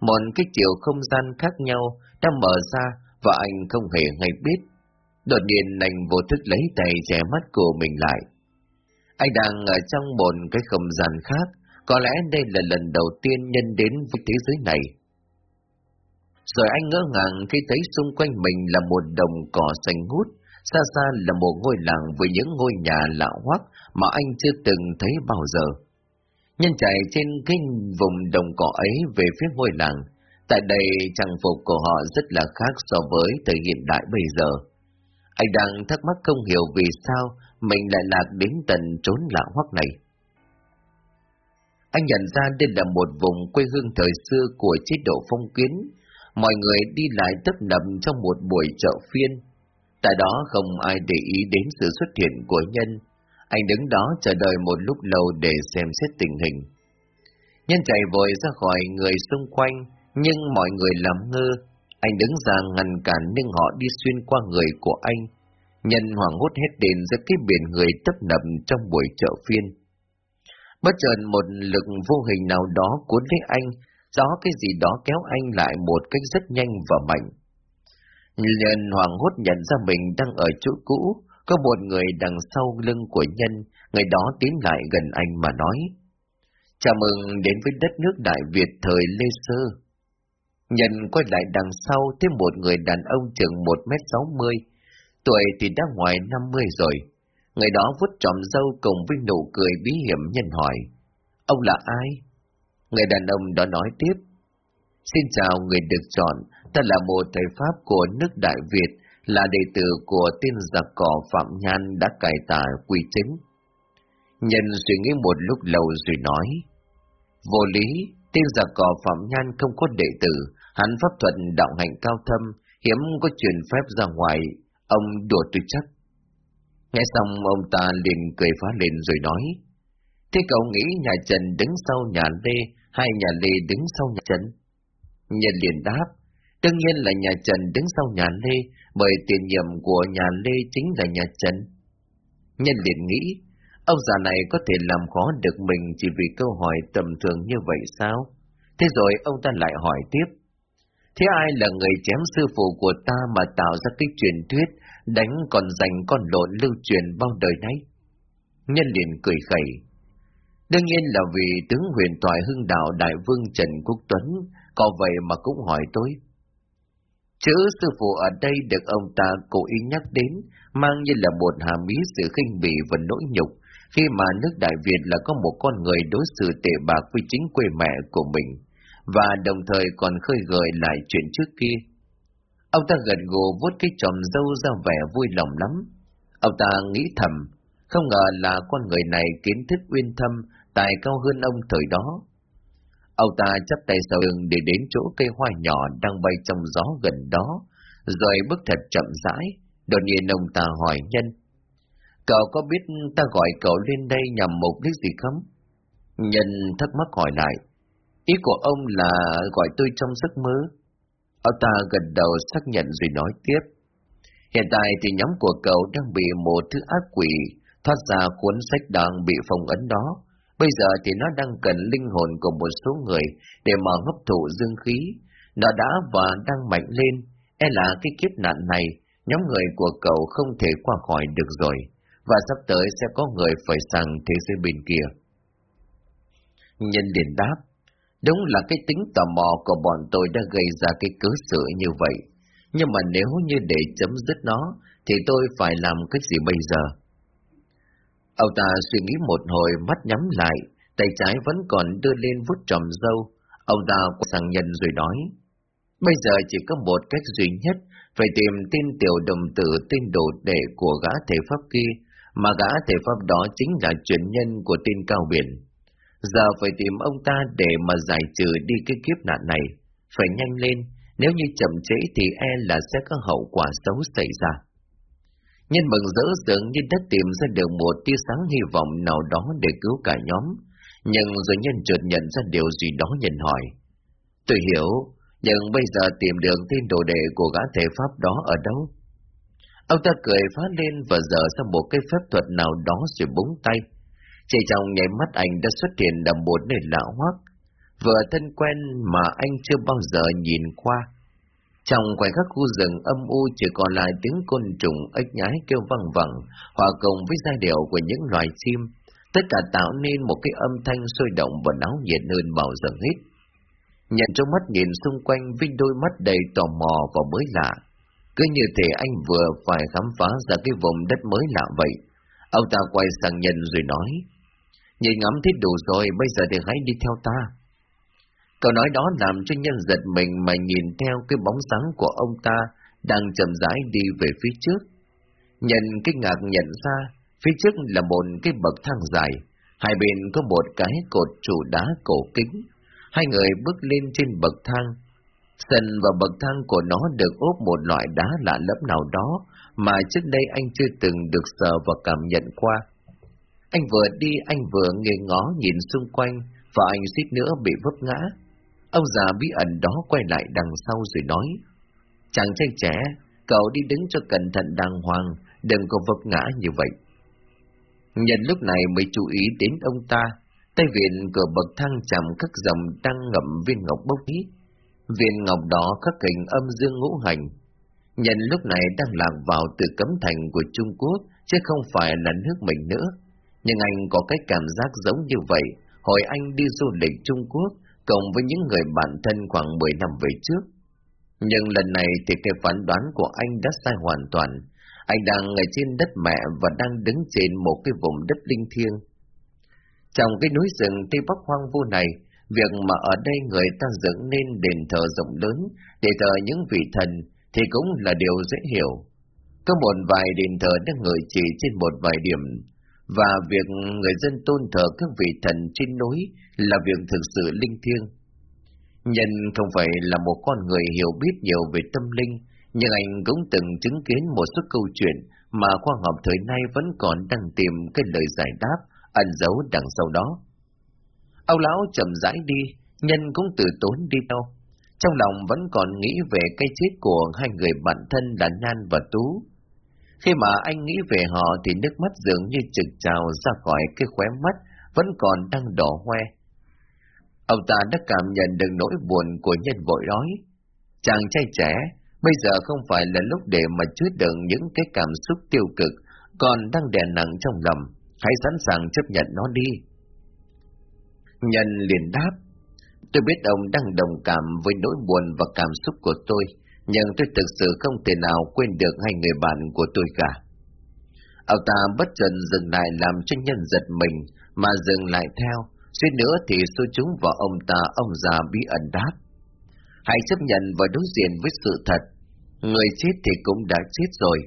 một cái chiều không gian khác nhau đã mở ra và anh không hề hay biết. Đột nhiên anh vô thức lấy tay che mắt của mình lại. Anh đang ở trong một cái không gian khác, có lẽ đây là lần đầu tiên nhân đến với thế giới này. Rồi anh ngỡ ngàng khi thấy xung quanh mình là một đồng cỏ xanh ngút, xa xa là một ngôi làng với những ngôi nhà lạ hoắc mà anh chưa từng thấy bao giờ. Nhân chạy trên cái vùng đồng cỏ ấy về phía ngôi làng. Tại đây trang phục của họ rất là khác so với thời hiện đại bây giờ. Anh đang thắc mắc không hiểu vì sao mình lại lạc đến tận trốn lạ hoắc này. Anh nhận ra đây là một vùng quê hương thời xưa của chế độ phong kiến. Mọi người đi lại tấp nập trong một buổi chợ phiên. Tại đó không ai để ý đến sự xuất hiện của nhân, anh đứng đó chờ đợi một lúc lâu để xem xét tình hình. Nhân chạy vội ra khỏi người xung quanh, nhưng mọi người làm ngơ. Anh đứng ra ngăn cản nhưng họ đi xuyên qua người của anh. Nhân hoảng hốt hết đến giữa cái biển người tấp nập trong buổi chợ phiên. Bất chợt một lực vô hình nào đó cuốn lấy anh, gió cái gì đó kéo anh lại một cách rất nhanh và mạnh. Nhân hoàng hốt nhận ra mình đang ở chỗ cũ, có một người đằng sau lưng của nhân, người đó tiến lại gần anh mà nói. Chào mừng đến với đất nước Đại Việt thời Lê Sơ. Nhân quay lại đằng sau thêm một người đàn ông chừng 1m60, tuổi thì đã ngoài 50 rồi. Người đó vút trọm dâu cùng với nụ cười bí hiểm nhân hỏi. Ông là ai? Người đàn ông đó nói tiếp. Xin chào người được chọn, ta là một thầy Pháp của nước Đại Việt, là đệ tử của tiên giặc cỏ Phạm Nhan đã cải tà quy chính. Nhân suy nghĩ một lúc lâu rồi nói, vô lý, tiên giặc cỏ Phạm Nhan không có đệ tử, hắn pháp thuật đạo hạnh cao thâm, hiếm có truyền phép ra ngoài, ông đùa tôi chắc. Nghe xong ông ta liền cười phá lên rồi nói, thế cậu nghĩ nhà Trần đứng sau nhà Lê hay nhà Lê đứng sau nhà Trần? Nhân liền đáp, đương nhiên là nhà Trần đứng sau nhà Lê, bởi tiền nhiệm của nhà Lê chính là nhà Trần. Nhân liền nghĩ, ông già này có thể làm khó được mình chỉ vì câu hỏi tầm thường như vậy sao? Thế rồi ông ta lại hỏi tiếp, thế ai là người chém sư phụ của ta mà tạo ra cái truyền thuyết đánh còn giành con lộn lưu truyền bao đời nay? Nhân liền cười khẩy. Đương nhiên là vì tướng huyền thoại hưng đạo đại vương Trần Quốc Tuấn, có vậy mà cũng hỏi tôi. Chữ sư phụ ở đây được ông ta cố ý nhắc đến, mang như là một hàm ý sự khinh bỉ và nỗi nhục, khi mà nước Đại Việt là có một con người đối xử tệ bạc với chính quê mẹ của mình, và đồng thời còn khơi gợi lại chuyện trước kia. Ông ta gật gù vuốt cái chòm dâu ra vẻ vui lòng lắm. Ông ta nghĩ thầm, không ngờ là con người này kiến thức uyên thâm, tài cao hơn ông thời đó. Ông ta chắp tay sau lưng để đến chỗ cây hoa nhỏ đang bay trong gió gần đó, rồi bước thật chậm rãi, đột nhiên ông ta hỏi nhân. Cậu có biết ta gọi cậu lên đây nhằm mục đích gì không? Nhân thắc mắc hỏi lại. Ý của ông là gọi tôi trong giấc mơ. Ông ta gật đầu xác nhận rồi nói tiếp. Hiện tại thì nhóm của cậu đang bị một thứ ác quỷ thoát ra cuốn sách đang bị phong ấn đó. Bây giờ thì nó đang cần linh hồn của một số người để mà hấp thụ dương khí. Nó đã và đang mạnh lên. E là cái kiếp nạn này, nhóm người của cậu không thể qua khỏi được rồi. Và sắp tới sẽ có người phải sang thế giới bên kia. Nhân liền đáp, đúng là cái tính tò mò của bọn tôi đã gây ra cái cớ sự như vậy. Nhưng mà nếu như để chấm dứt nó, thì tôi phải làm cái gì bây giờ? Ông ta suy nghĩ một hồi mắt nhắm lại, tay trái vẫn còn đưa lên vút trầm dâu. Ông ta quay sang nhân rồi nói, bây giờ chỉ có một cách duy nhất, phải tìm tên tiểu đồng tử tên đồ đệ của gã thể pháp kia, mà gã thể pháp đó chính là truyền nhân của tên cao biển. Giờ phải tìm ông ta để mà giải trừ đi cái kiếp nạn này, phải nhanh lên, nếu như chậm trễ thì e là sẽ có hậu quả xấu xảy ra. Nhân mừng rỡ dường như đã tìm ra được một tia sáng hy vọng nào đó để cứu cả nhóm, nhưng rồi nhân chợt nhận ra điều gì đó nhận hỏi. Tôi hiểu, nhưng bây giờ tìm được tên đồ đệ của gã thể pháp đó ở đâu? Ông ta cười phá lên và dở ra một cái phép thuật nào đó rồi búng tay. Chỉ trong nháy mắt anh đã xuất hiện ở một nơi lạ hoắc, vừa thân quen mà anh chưa bao giờ nhìn qua. Trong khoảnh khắc khu rừng âm u chỉ còn lại tiếng côn trùng ếch nhái kêu văng vẳng, hòa cùng với giai điệu của những loài chim, tất cả tạo nên một cái âm thanh sôi động và náo nhiệt hơn bao giờ hết. Nhận trong mắt nhìn xung quanh Vinh đôi mắt đầy tò mò và mới lạ, cứ như thể anh vừa phải khám phá ra cái vùng đất mới lạ vậy. Ông ta quay sang nhân rồi nói, Nhìn ngắm thấy đủ rồi, bây giờ thì hãy đi theo ta. Câu nói đó làm cho nhân giật mình mà nhìn theo cái bóng sáng của ông ta đang chậm rãi đi về phía trước. Nhân kinh ngạc nhận ra, phía trước là một cái bậc thang dài, hai bên có một cái cột trụ đá cổ kính. Hai người bước lên trên bậc thang. Sân và bậc thang của nó được ốp một loại đá lạ lẫm nào đó mà trước đây anh chưa từng được sờ và cảm nhận qua. Anh vừa đi anh vừa nghề ngó nhìn xung quanh và anh suýt nữa bị vấp ngã. Ông già bí ẩn đó quay lại đằng sau rồi nói, Chàng trai trẻ, cậu đi đứng cho cẩn thận đàng hoàng, đừng có vấp ngã như vậy. Nhân lúc này mới chú ý đến ông ta, tay viện cửa bậc thang chạm các dòng đang ngậm viên ngọc bốc khí. Viên ngọc đó khắc hình âm dương ngũ hành. Nhân lúc này đang lạc vào từ cấm thành của Trung Quốc, chứ không phải là nước mình nữa. Nhưng anh có cái cảm giác giống như vậy, hồi anh đi du lịch Trung Quốc, cộng với những người bạn thân khoảng 10 năm về trước. Nhưng lần này thì cái phán đoán của anh đã sai hoàn toàn. Anh đang ở trên đất mẹ và đang đứng trên một cái vùng đất linh thiêng. Trong cái núi rừng Tây Bắc hoang vu này, việc mà ở đây người ta dựng nên đền thờ rộng lớn để thờ những vị thần thì cũng là điều dễ hiểu. Có một vài đền thờ đang ngợi chỉ trên một vài điểm, và việc người dân tôn thờ các vị thần trên núi là việc thực sự linh thiêng. Nhân không phải là một con người hiểu biết nhiều về tâm linh, nhưng anh cũng từng chứng kiến một số câu chuyện mà khoa học thời nay vẫn còn đang tìm cái lời giải đáp ẩn giấu đằng sau đó. Âu lão chậm rãi đi, nhân cũng từ tốn đi đâu. Trong lòng vẫn còn nghĩ về cái chết của hai người bạn thân là Nan và Tú. Khi mà anh nghĩ về họ thì nước mắt dường như trực trào ra khỏi cái khóe mắt vẫn còn đang đỏ hoe. Ông ta đã cảm nhận được nỗi buồn của nhân vội nói. Chàng trai trẻ, bây giờ không phải là lúc để mà chứa đựng những cái cảm xúc tiêu cực, còn đang đè nặng trong lòng, hãy sẵn sàng chấp nhận nó đi. Nhân liền đáp, tôi biết ông đang đồng cảm với nỗi buồn và cảm xúc của tôi, nhưng tôi thực sự không thể nào quên được hai người bạn của tôi cả. Ông ta bất chợt dừng lại làm cho nhân giật mình, mà dừng lại theo, suýt nữa thì xô chúng vào ông ta ông già bí ẩn đáp. Hãy chấp nhận và đối diện với sự thật, người chết thì cũng đã chết rồi.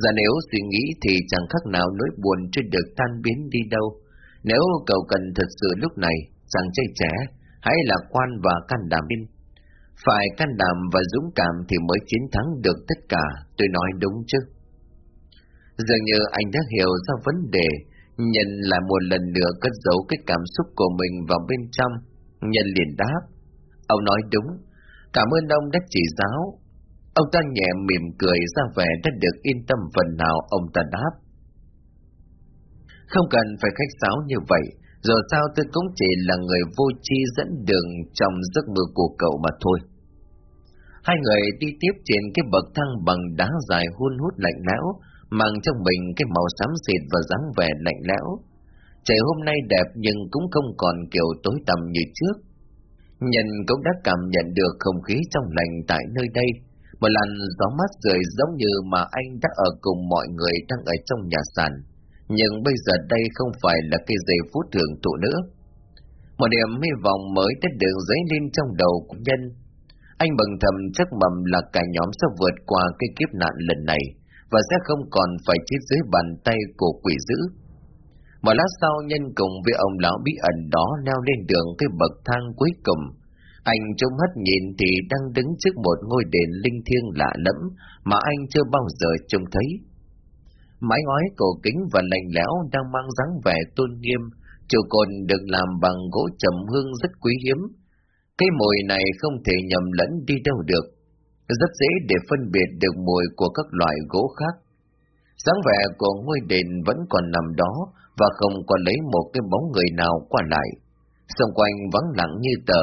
Giờ nếu suy nghĩ thì chẳng khác nào nỗi buồn chưa được tan biến đi đâu. Nếu cậu cần thật sự lúc này, chàng trai trẻ, hãy lạc quan và can đảm tin. Phải can đảm và dũng cảm thì mới chiến thắng được tất cả, tôi nói đúng chứ. Dường như anh đã hiểu ra vấn đề, Nhân lại một lần nữa cất giấu cái cảm xúc của mình vào bên trong. Nhân liền đáp. Ông nói đúng. Cảm ơn ông đã chỉ giáo. Ông ta nhẹ mỉm cười ra vẻ đã được yên tâm phần nào ông ta đáp. Không cần phải khách sáo như vậy, giờ sao tôi cũng chỉ là người vô tri dẫn đường trong giấc mơ của cậu mà thôi. Hai người đi tiếp trên cái bậc thang bằng đá dài hun hút lạnh lẽo, mang trong mình cái màu xám xịt và dáng vẻ lạnh lẽo. Trời hôm nay đẹp nhưng cũng không còn kiểu tối tăm như trước. Nhân cũng đã cảm nhận được không khí trong lành tại nơi đây. Một làn gió mát rời giống như mà anh đã ở cùng mọi người đang ở trong nhà sàn. Nhưng bây giờ đây không phải là cái giây phút thường tụ nữa. Một điểm hy vọng mới đã được dấy lên trong đầu của nhân. Anh bằng thầm chắc mầm là cả nhóm sẽ vượt qua cái kiếp nạn lần này và sẽ không còn phải chết dưới bàn tay của quỷ dữ. Một lát sau nhân cùng với ông lão bí ẩn đó leo lên đường cái bậc thang cuối cùng. Anh trông hết nhìn thì đang đứng trước một ngôi đền linh thiêng lạ lẫm mà anh chưa bao giờ trông thấy. Mái ngói cổ kính và lạnh lẽo đang mang dáng vẻ tôn nghiêm, trụ cột được làm bằng gỗ trầm hương rất quý hiếm. Cái mùi này không thể nhầm lẫn đi đâu được, rất dễ để phân biệt được mùi của các loại gỗ khác. dáng vẻ của ngôi đền vẫn còn nằm đó và không còn lấy một cái bóng người nào qua lại. Xung quanh vắng lặng như tờ.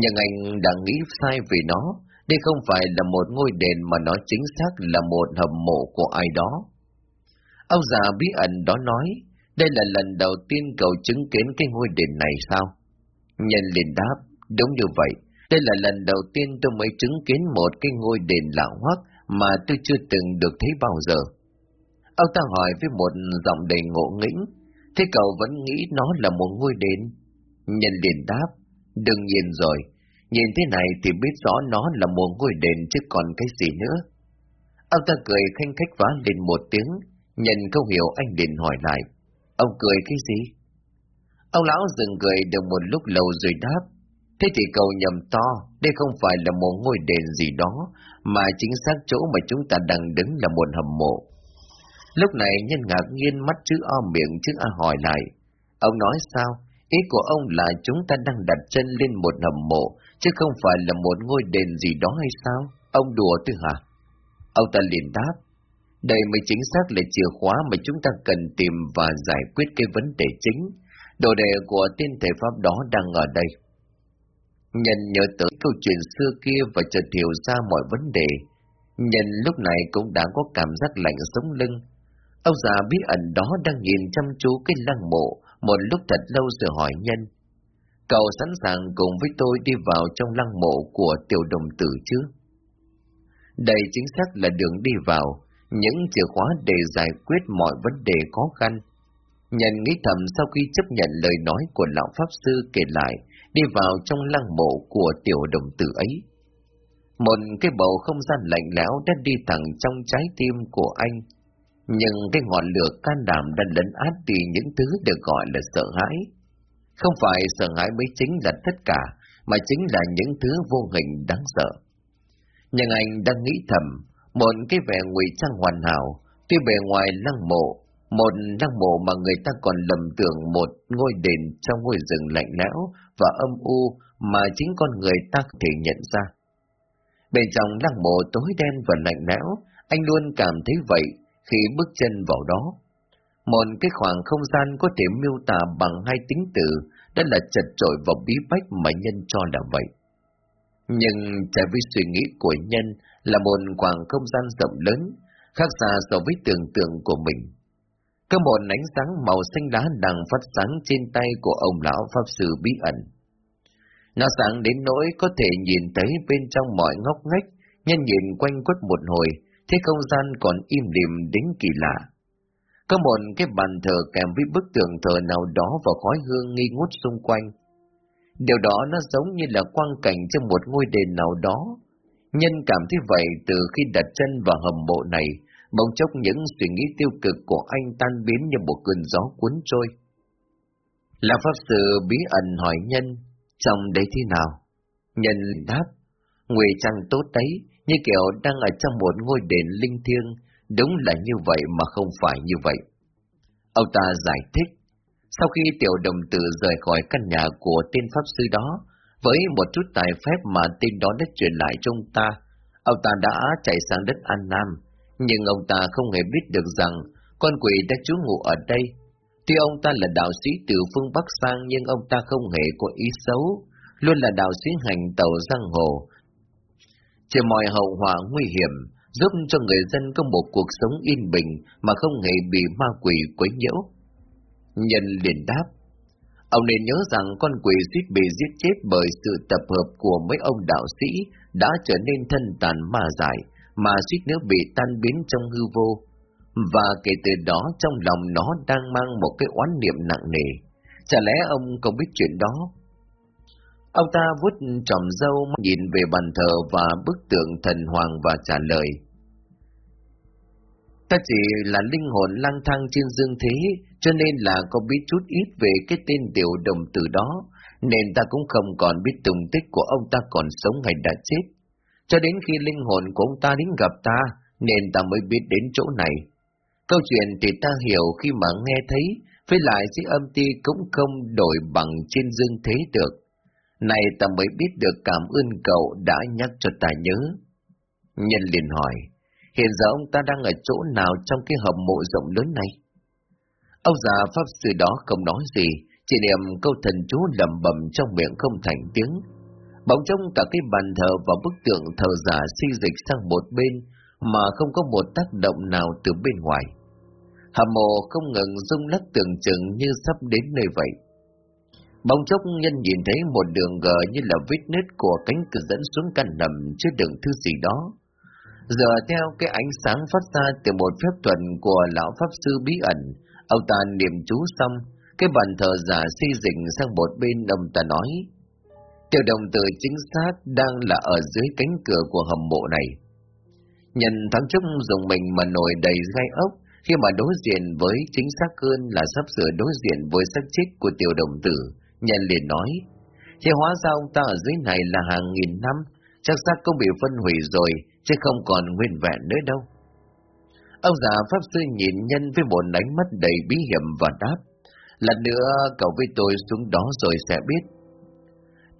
Nhưng anh đã nghĩ sai về nó, đây không phải là một ngôi đền mà nó chính xác là một hầm mộ của ai đó. Ông già bí ẩn đó nói, đây là lần đầu tiên cậu chứng kiến cái ngôi đền này sao? Nhân liền đáp, đúng như vậy, đây là lần đầu tiên tôi mới chứng kiến một cái ngôi đền lạ hoắc mà tôi chưa từng được thấy bao giờ. Ông ta hỏi với một giọng đầy ngộ nghĩnh, thế cậu vẫn nghĩ nó là một ngôi đền? Nhân liền đáp, đương nhiên rồi, nhìn thế này thì biết rõ nó là một ngôi đền chứ còn cái gì nữa. Ông ta cười khanh khách vá lên một tiếng, nhân không hiểu anh liền hỏi lại, ông cười cái gì? Ông lão dừng cười được một lúc lâu rồi đáp, thế thì cậu nhầm to, đây không phải là một ngôi đền gì đó, mà chính xác chỗ mà chúng ta đang đứng là một hầm mộ. Lúc này nhân ngạc nhiên mắt chữ O miệng chữ A hỏi lại. Ông nói sao? Ý của ông là chúng ta đang đặt chân lên một hầm mộ, chứ không phải là một ngôi đền gì đó hay sao? Ông đùa tôi hả? Ông ta liền đáp. Đây mới chính xác là chìa khóa mà chúng ta cần tìm và giải quyết cái vấn đề chính. Đồ đề của tiên thể pháp đó đang ở đây. Nhân nhớ tới câu chuyện xưa kia và chợt hiểu ra mọi vấn đề. Nhân lúc này cũng đã có cảm giác lạnh sống lưng, Ông già bí ẩn đó đang nhìn chăm chú cái lăng mộ một lúc thật lâu rồi hỏi nhân. Cậu sẵn sàng cùng với tôi đi vào trong lăng mộ của tiểu đồng tử chứ? Đây chính xác là đường đi vào, những chìa khóa để giải quyết mọi vấn đề khó khăn. Nhân nghĩ thầm sau khi chấp nhận lời nói của lão Pháp Sư kể lại, đi vào trong lăng mộ của tiểu đồng tử ấy. Một cái bầu không gian lạnh lẽo đã đi thẳng trong trái tim của anh, nhưng cái ngọn lửa can đảm đã lấn át đi những thứ được gọi là sợ hãi. Không phải sợ hãi mới chính là tất cả, mà chính là những thứ vô hình đáng sợ. Nhưng anh đang nghĩ thầm, một cái vẻ ngụy trang hoàn hảo, tuy bề ngoài lăng mộ, một lăng mộ mà người ta còn lầm tưởng một ngôi đền trong ngôi rừng lạnh lẽo và âm u mà chính con người ta có thể nhận ra. Bên trong lăng mộ tối đen và lạnh lẽo, anh luôn cảm thấy vậy khi bước chân vào đó. Một cái khoảng không gian có thể miêu tả bằng hai tính từ, đó là chật trội và bí bách mà nhân cho là vậy. Nhưng trái với suy nghĩ của nhân là một khoảng không gian rộng lớn, khác xa so với tưởng tượng của mình. Có một ánh sáng màu xanh lá đang phát sáng trên tay của ông lão Pháp Sư bí ẩn. Nó sáng đến nỗi có thể nhìn thấy bên trong mọi ngóc ngách, nhân nhìn quanh quất một hồi, thế không gian còn im lìm đến kỳ lạ. Có một cái bàn thờ kèm với bức tượng thờ nào đó và khói hương nghi ngút xung quanh. Điều đó nó giống như là quang cảnh trong một ngôi đền nào đó. Nhân cảm thấy vậy từ khi đặt chân vào hầm mộ này, bỗng chốc những suy nghĩ tiêu cực của anh tan biến như một cơn gió cuốn trôi. Là Pháp Sư bí ẩn hỏi Nhân, trong đấy thế nào? Nhân đáp, Nguy chàng tốt đấy, như kiểu đang ở trong một ngôi đền linh thiêng, đúng là như vậy mà không phải như vậy. Ông ta giải thích, sau khi tiểu đồng tử rời khỏi căn nhà của tên pháp sư đó, với một chút tài phép mà tên đó đã truyền lại cho ông ta, Ông ta đã chạy sang đất An Nam, nhưng ông ta không hề biết được rằng con quỷ đã trú ngụ ở đây. Tuy ông ta là đạo sĩ từ phương Bắc sang nhưng ông ta không hề có ý xấu, luôn là đạo sĩ hành tàu giang hồ. Chỉ mọi hậu họa nguy hiểm, giúp cho người dân có một cuộc sống yên bình mà không hề bị ma quỷ quấy nhiễu. Nhân liền đáp, ông nên nhớ rằng con quỷ suýt bị giết chết bởi sự tập hợp của mấy ông đạo sĩ đã trở nên thân tàn ma dại, mà suýt nữa bị tan biến trong hư vô. Và kể từ đó trong lòng nó đang mang một cái oán niệm nặng nề. Chả lẽ ông không biết chuyện đó? Ông ta vuốt tròm dâu nhìn về bàn thờ và bức tượng thần hoàng và trả lời. Ta chỉ là linh hồn lang thang trên dương thế, cho nên là có biết chút ít về cái tên tiểu đồng tử đó, nên ta cũng không còn biết tùng tích của ông ta còn sống hay đã chết. Cho đến khi linh hồn của ông ta đến gặp ta, nên ta mới biết đến chỗ này. Câu chuyện thì ta hiểu khi mà nghe thấy, với lại sĩ âm ti cũng không đổi bằng trên dương thế được. Này ta mới biết được cảm ơn cậu đã nhắc cho ta nhớ. Nhân liền hỏi, hiện giờ ông ta đang ở chỗ nào trong cái hầm mộ rộng lớn này? Ông già pháp sư đó không nói gì, chỉ niệm câu thần chú lầm bầm trong miệng không thành tiếng. Bỗng trong cả cái bàn thờ và bức tượng thờ giả suy dịch sang một bên mà không có một tác động nào từ bên ngoài. Hầm mộ không ngừng rung lắc tưởng chừng như sắp đến nơi vậy. Bóng chốc nhân nhìn thấy một đường gờ như là vết nứt của cánh cửa dẫn xuống căn nằm chứ đựng thứ gì đó. Giờ theo cái ánh sáng phát ra từ một phép thuật của lão pháp sư bí ẩn, ông ta niệm chú xong, cái bàn thờ giả xây dựng sang một bên ông ta nói. Tiểu đồng tử chính xác đang là ở dưới cánh cửa của hầm mộ này. Nhân thoáng chốc dùng mình mà nổi đầy gai ốc khi mà đối diện với chính xác hơn là sắp sửa đối diện với xác chết của tiểu đồng tử. Nhân liền nói, thế hóa ra ông ta ở dưới này là hàng nghìn năm, chắc xác cũng bị phân hủy rồi, chứ không còn nguyên vẹn nữa đâu. Ông già Pháp Sư nhìn nhân với một ánh mắt đầy bí hiểm và đáp, lần nữa cậu với tôi xuống đó rồi sẽ biết.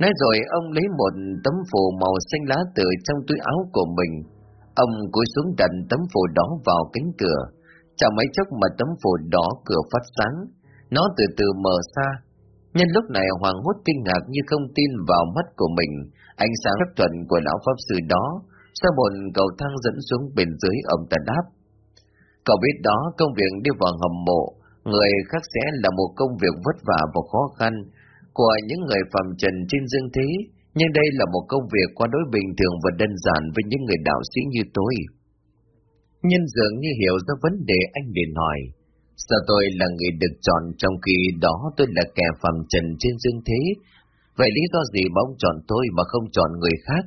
Nói rồi ông lấy một tấm phù màu xanh lá từ trong túi áo của mình. Ông cúi xuống đặt tấm phù đó vào cánh cửa. Chẳng mấy chốc mà tấm phù đó cửa phát sáng. Nó từ từ mở xa. Nhân lúc này hoàng hốt kinh ngạc như không tin vào mắt của mình. Ánh sáng phép thuận của lão pháp sư đó. Sau một cầu thang dẫn xuống bên dưới, ông ta đáp. Cậu biết đó, công việc đi vào hầm mộ. Người khác sẽ là một công việc vất vả và khó khăn của những người phàm trần trên dương thế, nhưng đây là một công việc quá đối bình thường và đơn giản với những người đạo sĩ như tôi. Nhân dường như hiểu ra vấn đề anh liền hỏi, sao tôi là người được chọn trong khi đó tôi là kẻ phàm trần trên dương thế, vậy lý do gì mà ông chọn tôi mà không chọn người khác?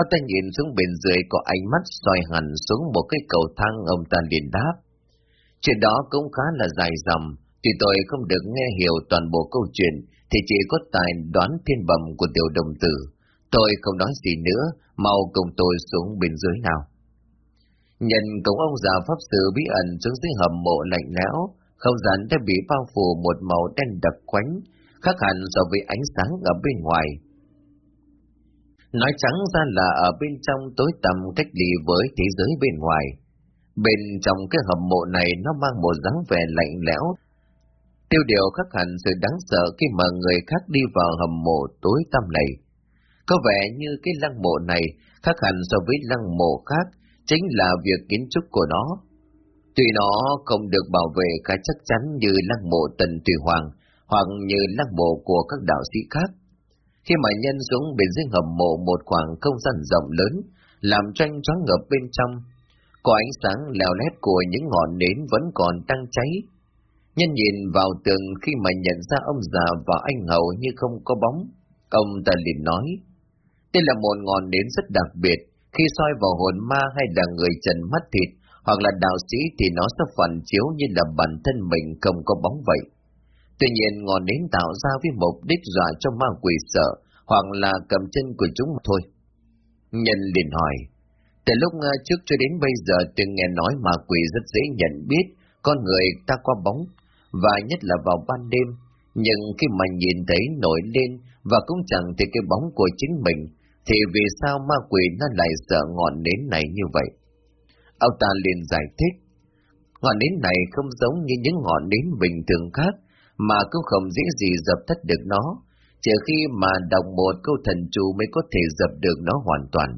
Ông ta nhìn xuống bên dưới có ánh mắt soi hẳn xuống một cái cầu thang ông ta liền đáp. Chuyện đó cũng khá là dài dòng, tuy tôi không được nghe hiểu toàn bộ câu chuyện, thì chỉ có tài đoán thiên bẩm của tiểu đồng tử. Tôi không nói gì nữa, mau cùng tôi xuống bên dưới nào. Nhận cổng ông già pháp sư bí ẩn xuống dưới hầm mộ lạnh lẽo, không gian đã bị bao phủ một màu đen đặc quánh, khác hẳn so với ánh sáng ở bên ngoài. Nói trắng ra là ở bên trong tối tăm cách ly với thế giới bên ngoài. Bên trong cái hầm mộ này nó mang một dáng vẻ lạnh lẽo, Tiêu điều khắc hẳn sự đáng sợ khi mà người khác đi vào hầm mộ tối tăm này. Có vẻ như cái lăng mộ này khác hẳn so với lăng mộ khác, chính là việc kiến trúc của nó. Tuy nó không được bảo vệ khá chắc chắn như lăng mộ tần tùy hoàng, hoặc như lăng mộ của các đạo sĩ khác. Khi mà nhân xuống bên dưới hầm mộ một khoảng không gian rộng lớn, làm tranh choáng ngập bên trong, có ánh sáng lèo lét của những ngọn nến vẫn còn đang cháy, Nhân nhìn vào tường khi mà nhận ra ông già và anh hầu như không có bóng, ông ta liền nói, đây là một ngọn nến rất đặc biệt, khi soi vào hồn ma hay là người trần mắt thịt, hoặc là đạo sĩ thì nó sẽ phản chiếu như là bản thân mình không có bóng vậy. Tuy nhiên ngọn nến tạo ra với mục đích dọa cho ma quỷ sợ, hoặc là cầm chân của chúng thôi. Nhân liền hỏi, từ lúc à, trước cho đến bây giờ từng nghe nói ma quỷ rất dễ nhận biết, con người ta qua bóng, và nhất là vào ban đêm, nhưng khi mà nhìn thấy nổi lên và cũng chẳng thấy cái bóng của chính mình, thì vì sao ma quỷ nó lại sợ ngọn nến này như vậy? Ông ta liền giải thích, ngọn nến này không giống như những ngọn nến bình thường khác, mà cũng không dễ gì dập tắt được nó, chỉ khi mà đọc một câu thần chú mới có thể dập được nó hoàn toàn.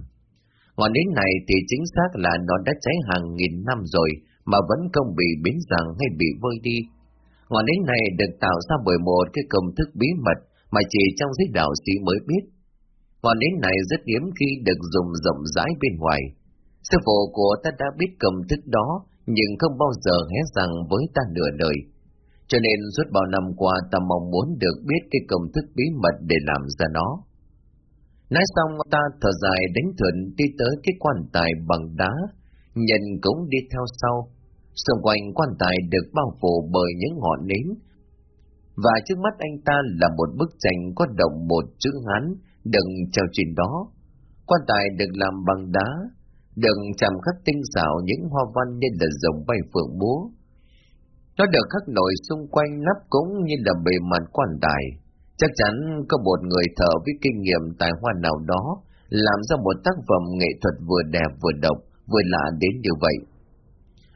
Ngọn nến này thì chính xác là nó đã cháy hàng nghìn năm rồi mà vẫn không bị biến dạng hay bị vơi đi. Ngọn nến này được tạo ra bởi một cái công thức bí mật mà chỉ trong giới đạo sĩ mới biết. Ngọn nến này rất hiếm khi được dùng rộng rãi bên ngoài. Sư phụ của ta đã biết công thức đó nhưng không bao giờ hé rằng với ta nửa đời. Cho nên suốt bao năm qua ta mong muốn được biết cái công thức bí mật để làm ra nó. Nói xong ta thở dài đánh thuận đi tới cái quan tài bằng đá, nhân cũng đi theo sau. Xung quanh quan tài được bao phủ bởi những ngọn nến, và trước mắt anh ta là một bức tranh có động một chữ Hán đựng treo trên đó. Quan tài được làm bằng đá, đựng chạm khắc tinh xảo những hoa văn như là rồng bay phượng múa. Nó được khắc nổi xung quanh nắp cũng như là bề mặt quan tài. Chắc chắn có một người thợ với kinh nghiệm tài hoa nào đó làm ra một tác phẩm nghệ thuật vừa đẹp vừa độc, vừa lạ đến như vậy.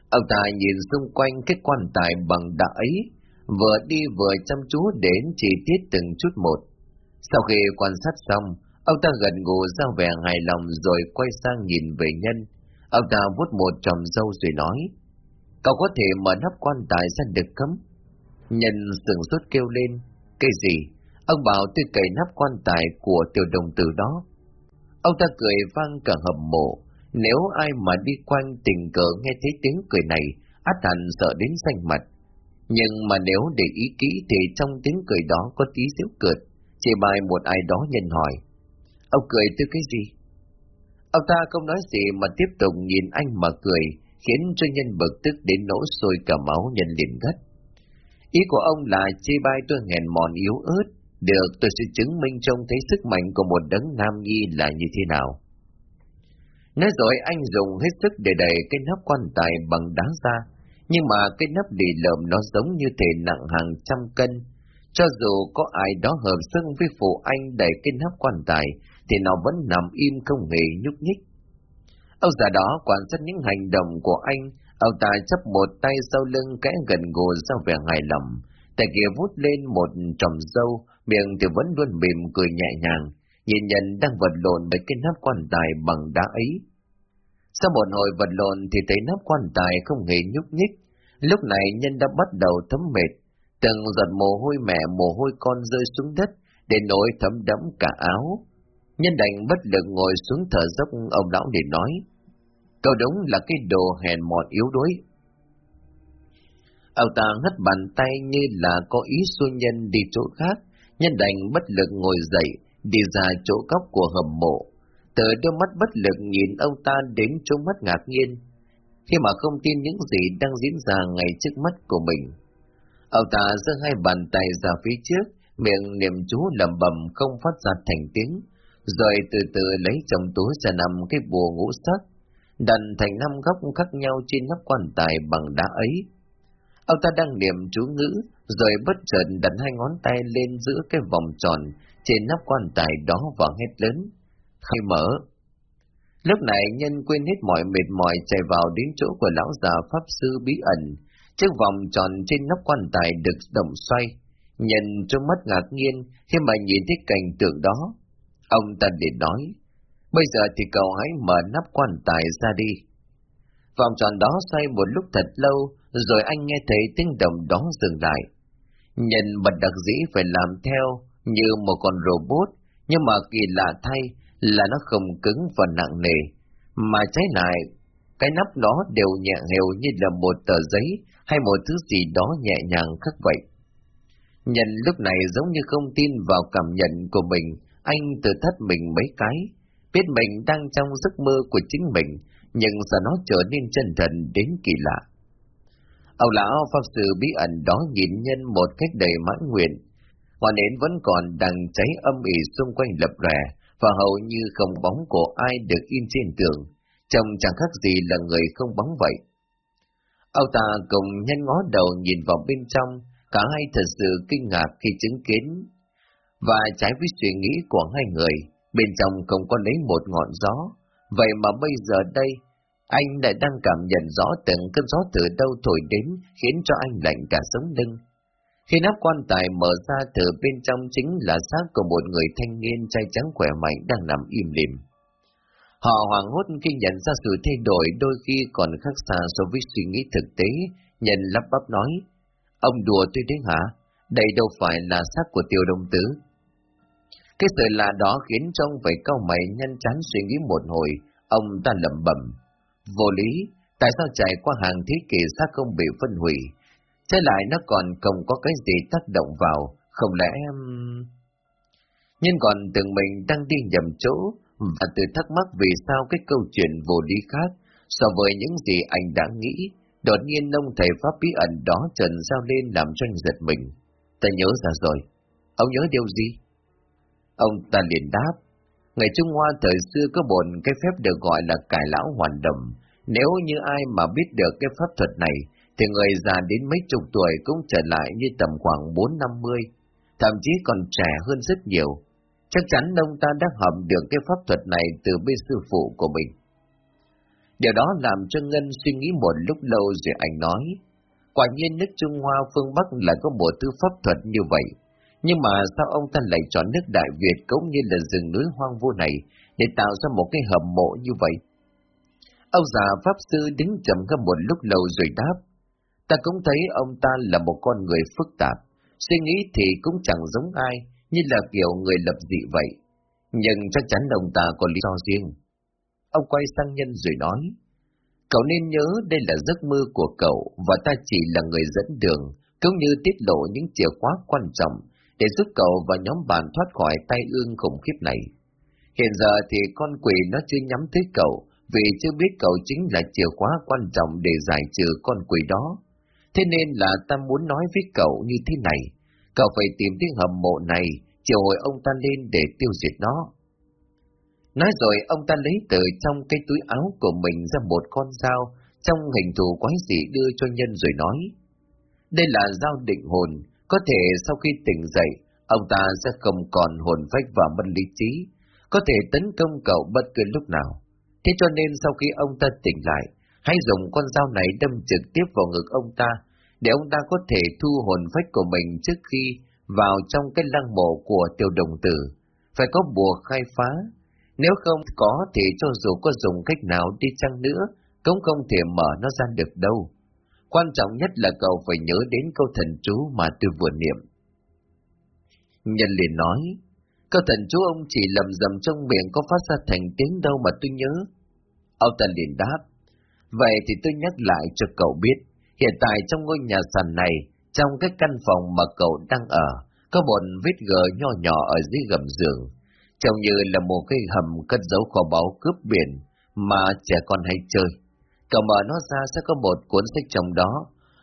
Ông ta nhìn xung quanh cái quan tài bằng đá ấy, vừa đi vừa chăm chú đến chi tiết từng chút một. Sau khi quan sát xong, ông ta gần gù ra vẻ hài lòng rồi quay sang nhìn về nhân. Ông ta vuốt một tròm râu rồi nói, Cậu có thể mở nắp quan tài ra được cấm. Nhân sừng sốt kêu lên, cái gì? Ông bảo tôi cậy nắp quan tài của tiểu đồng tử đó. Ông ta cười vang cả hầm mộ, nếu ai mà đi quanh tình cờ nghe thấy tiếng cười này, át hẳn sợ đến xanh mặt. Nhưng mà nếu để ý kỹ thì trong tiếng cười đó có tí xíu cợt, chỉ bài một ai đó nhân hỏi. Ông cười từ cái gì? Ông ta không nói gì mà tiếp tục nhìn anh mà cười, khiến cho nhân bực tức đến nỗi sôi cả máu nhân liền gắt. Ý của ông là chê bai tôi nghèn mòn yếu ớt, được tôi sẽ chứng minh trông thấy sức mạnh của một đấng nam nhi là như thế nào. Nói rồi anh dùng hết sức để đẩy cái nắp quan tài bằng đá ra, nhưng mà cái nắp đi lợm nó giống như thể nặng hàng trăm cân. Cho dù có ai đó hợp sức với phụ anh đẩy cái nắp quan tài, thì nó vẫn nằm im không hề nhúc nhích. Ông già đó quan sát những hành động của anh, ông ta chấp một tay sau lưng kẽ gần gù ra vẻ hài lòng, tay kia vút lên một tròm dâu, miệng thì vẫn luôn mỉm cười nhẹ nhàng, nhìn nhận đang vật lộn với cái nắp quan tài bằng đá ấy. Sau một hồi vật lộn thì thấy nắp quan tài không hề nhúc nhích, lúc này nhân đã bắt đầu thấm mệt, từng giọt mồ hôi mẹ mồ hôi con rơi xuống đất, để nỗi thấm đẫm cả áo. Nhân đành bất lực ngồi xuống thở dốc ông lão để nói, cậu đúng là cái đồ hèn mọn yếu đuối. Ông ta hất bàn tay như là có ý xua nhân đi chỗ khác, nhân đành bất lực ngồi dậy, đi ra chỗ góc của hầm mộ. Tớ đôi mắt bất lực nhìn ông ta đến chỗ mắt ngạc nhiên, khi mà không tin những gì đang diễn ra ngay trước mắt của mình. Ông ta giơ hai bàn tay ra phía trước, miệng niệm chú lẩm bẩm không phát ra thành tiếng, rồi từ từ lấy trong túi ra nằm cái bùa ngũ sắc, đặt thành năm góc khác nhau trên nắp quan tài bằng đá ấy. Ông ta đang niệm chú ngữ, rồi bất chợt đặt hai ngón tay lên giữa cái vòng tròn trên nắp quan tài đó và hét lớn. Khai mở! Lúc này nhân quên hết mọi mệt mỏi chạy vào đến chỗ của lão già Pháp Sư bí ẩn. Chiếc vòng tròn trên nắp quan tài được động xoay. Nhân trong mắt ngạc nhiên khi mà nhìn thấy cảnh tượng đó. Ông ta liền nói, bây giờ thì cậu hãy mở nắp quan tài ra đi. Vòng tròn đó xoay một lúc thật lâu, rồi anh nghe thấy tiếng động đó dừng lại. Nhân bật đặc dĩ phải làm theo như một con robot, nhưng mà kỳ lạ thay là nó không cứng và nặng nề, mà trái lại, cái nắp đó đều nhẹ hều như là một tờ giấy hay một thứ gì đó nhẹ nhàng khắc vậy. Nhân lúc này giống như không tin vào cảm nhận của mình, anh tự thất mình mấy cái, biết mình đang trong giấc mơ của chính mình, nhưng giờ nó trở nên chân thần đến kỳ lạ. Ông lão Pháp Sư bí ẩn đó nhìn nhân một cách đầy mãn nguyện, ngọn nến vẫn còn đang cháy âm ỉ xung quanh lập rè, và hầu như không bóng của ai được in trên tường, trông chẳng khác gì là người không bóng vậy. Âu ta cùng nhân ngó đầu nhìn vào bên trong, cả hai thật sự kinh ngạc khi chứng kiến. Và trái với suy nghĩ của hai người, bên trong không có lấy một ngọn gió. Vậy mà bây giờ đây, anh lại đang cảm nhận rõ từng cơn gió từ đâu thổi đến khiến cho anh lạnh cả sống lưng. Khi nắp quan tài mở ra từ bên trong chính là xác của một người thanh niên trai trắng khỏe mạnh đang nằm im lìm. Họ hoảng hốt khi nhận ra sự thay đổi đôi khi còn khác xa so với suy nghĩ thực tế, nhận lắp bắp nói, ông đùa tôi đấy hả? Đây đâu phải là xác của tiêu đồng tứ. Cái sự lạ đó khiến cho ông phải cau mày nhanh chán suy nghĩ một hồi, ông ta lẩm bẩm. Vô lý, tại sao trải qua hàng thế kỷ xác không bị phân hủy? Thế lại nó còn không có cái gì tác động vào, không lẽ... Nhưng còn từng mình đang đi nhầm chỗ, và tự thắc mắc vì sao cái câu chuyện vô lý khác so với những gì anh đã nghĩ, đột nhiên ông thầy pháp bí ẩn đó trần giao lên làm cho anh giật mình. Ta nhớ ra rồi. Ông nhớ điều gì? Ông ta liền đáp. Ngày Trung Hoa thời xưa có một cái phép được gọi là cải lão hoàn đồng. Nếu như ai mà biết được cái pháp thuật này, thì người già đến mấy chục tuổi cũng trở lại như tầm khoảng bốn năm mươi, thậm chí còn trẻ hơn rất nhiều. Chắc chắn ông ta đã học được cái pháp thuật này từ bên sư phụ của mình. Điều đó làm cho Ngân suy nghĩ một lúc lâu rồi anh nói, quả nhiên nước Trung Hoa phương Bắc là có một thứ pháp thuật như vậy. Nhưng mà sao ông ta lại chọn nước Đại Việt cũng như là rừng núi hoang vu này để tạo ra một cái hầm mộ như vậy? Ông già Pháp Sư đứng chậm ngâm một lúc lâu rồi đáp. Ta cũng thấy ông ta là một con người phức tạp, suy nghĩ thì cũng chẳng giống ai, như là kiểu người lập dị vậy. Nhưng chắc chắn ông ta có lý do riêng. Ông quay sang nhân rồi nói, Cậu nên nhớ đây là giấc mơ của cậu và ta chỉ là người dẫn đường, cũng như tiết lộ những chìa khóa quan trọng để giúp cậu và nhóm bạn thoát khỏi tay ương khủng khiếp này. Hiện giờ thì con quỷ nó chưa nhắm tới cậu vì chưa biết cậu chính là chìa khóa quan trọng để giải trừ con quỷ đó. Thế nên là ta muốn nói với cậu như thế này, cậu phải tìm cái hầm mộ này, chiều hồi ông ta lên để tiêu diệt nó. Nói rồi ông ta lấy từ trong cái túi áo của mình ra một con dao trong hình thù quái dị đưa cho nhân rồi nói. Đây là dao định hồn, có thể sau khi tỉnh dậy, ông ta sẽ không còn hồn phách và mất lý trí, có thể tấn công cậu bất cứ lúc nào. Thế cho nên sau khi ông ta tỉnh lại, hãy dùng con dao này đâm trực tiếp vào ngực ông ta, để ông ta có thể thu hồn phách của mình trước khi vào trong cái lăng mộ của tiểu đồng tử. Phải có bùa khai phá, nếu không có thì cho dù có dùng cách nào đi chăng nữa, cũng không thể mở nó ra được đâu. Quan trọng nhất là cậu phải nhớ đến câu thần chú mà tôi vừa niệm. Nhân liền nói, câu thần chú ông chỉ lầm dầm trong miệng có phát ra thành tiếng đâu mà tôi nhớ. Ông ta liền đáp, vậy thì tôi nhắc lại cho cậu biết, hiện tại trong ngôi nhà sàn này, trong cái căn phòng mà cậu đang ở, có một vết gờ nho nhỏ ở dưới gầm giường, trông như là một cái hầm cất giấu kho báu cướp biển mà trẻ con hay chơi. Cậu mở nó ra sẽ có một cuốn sách trong đó.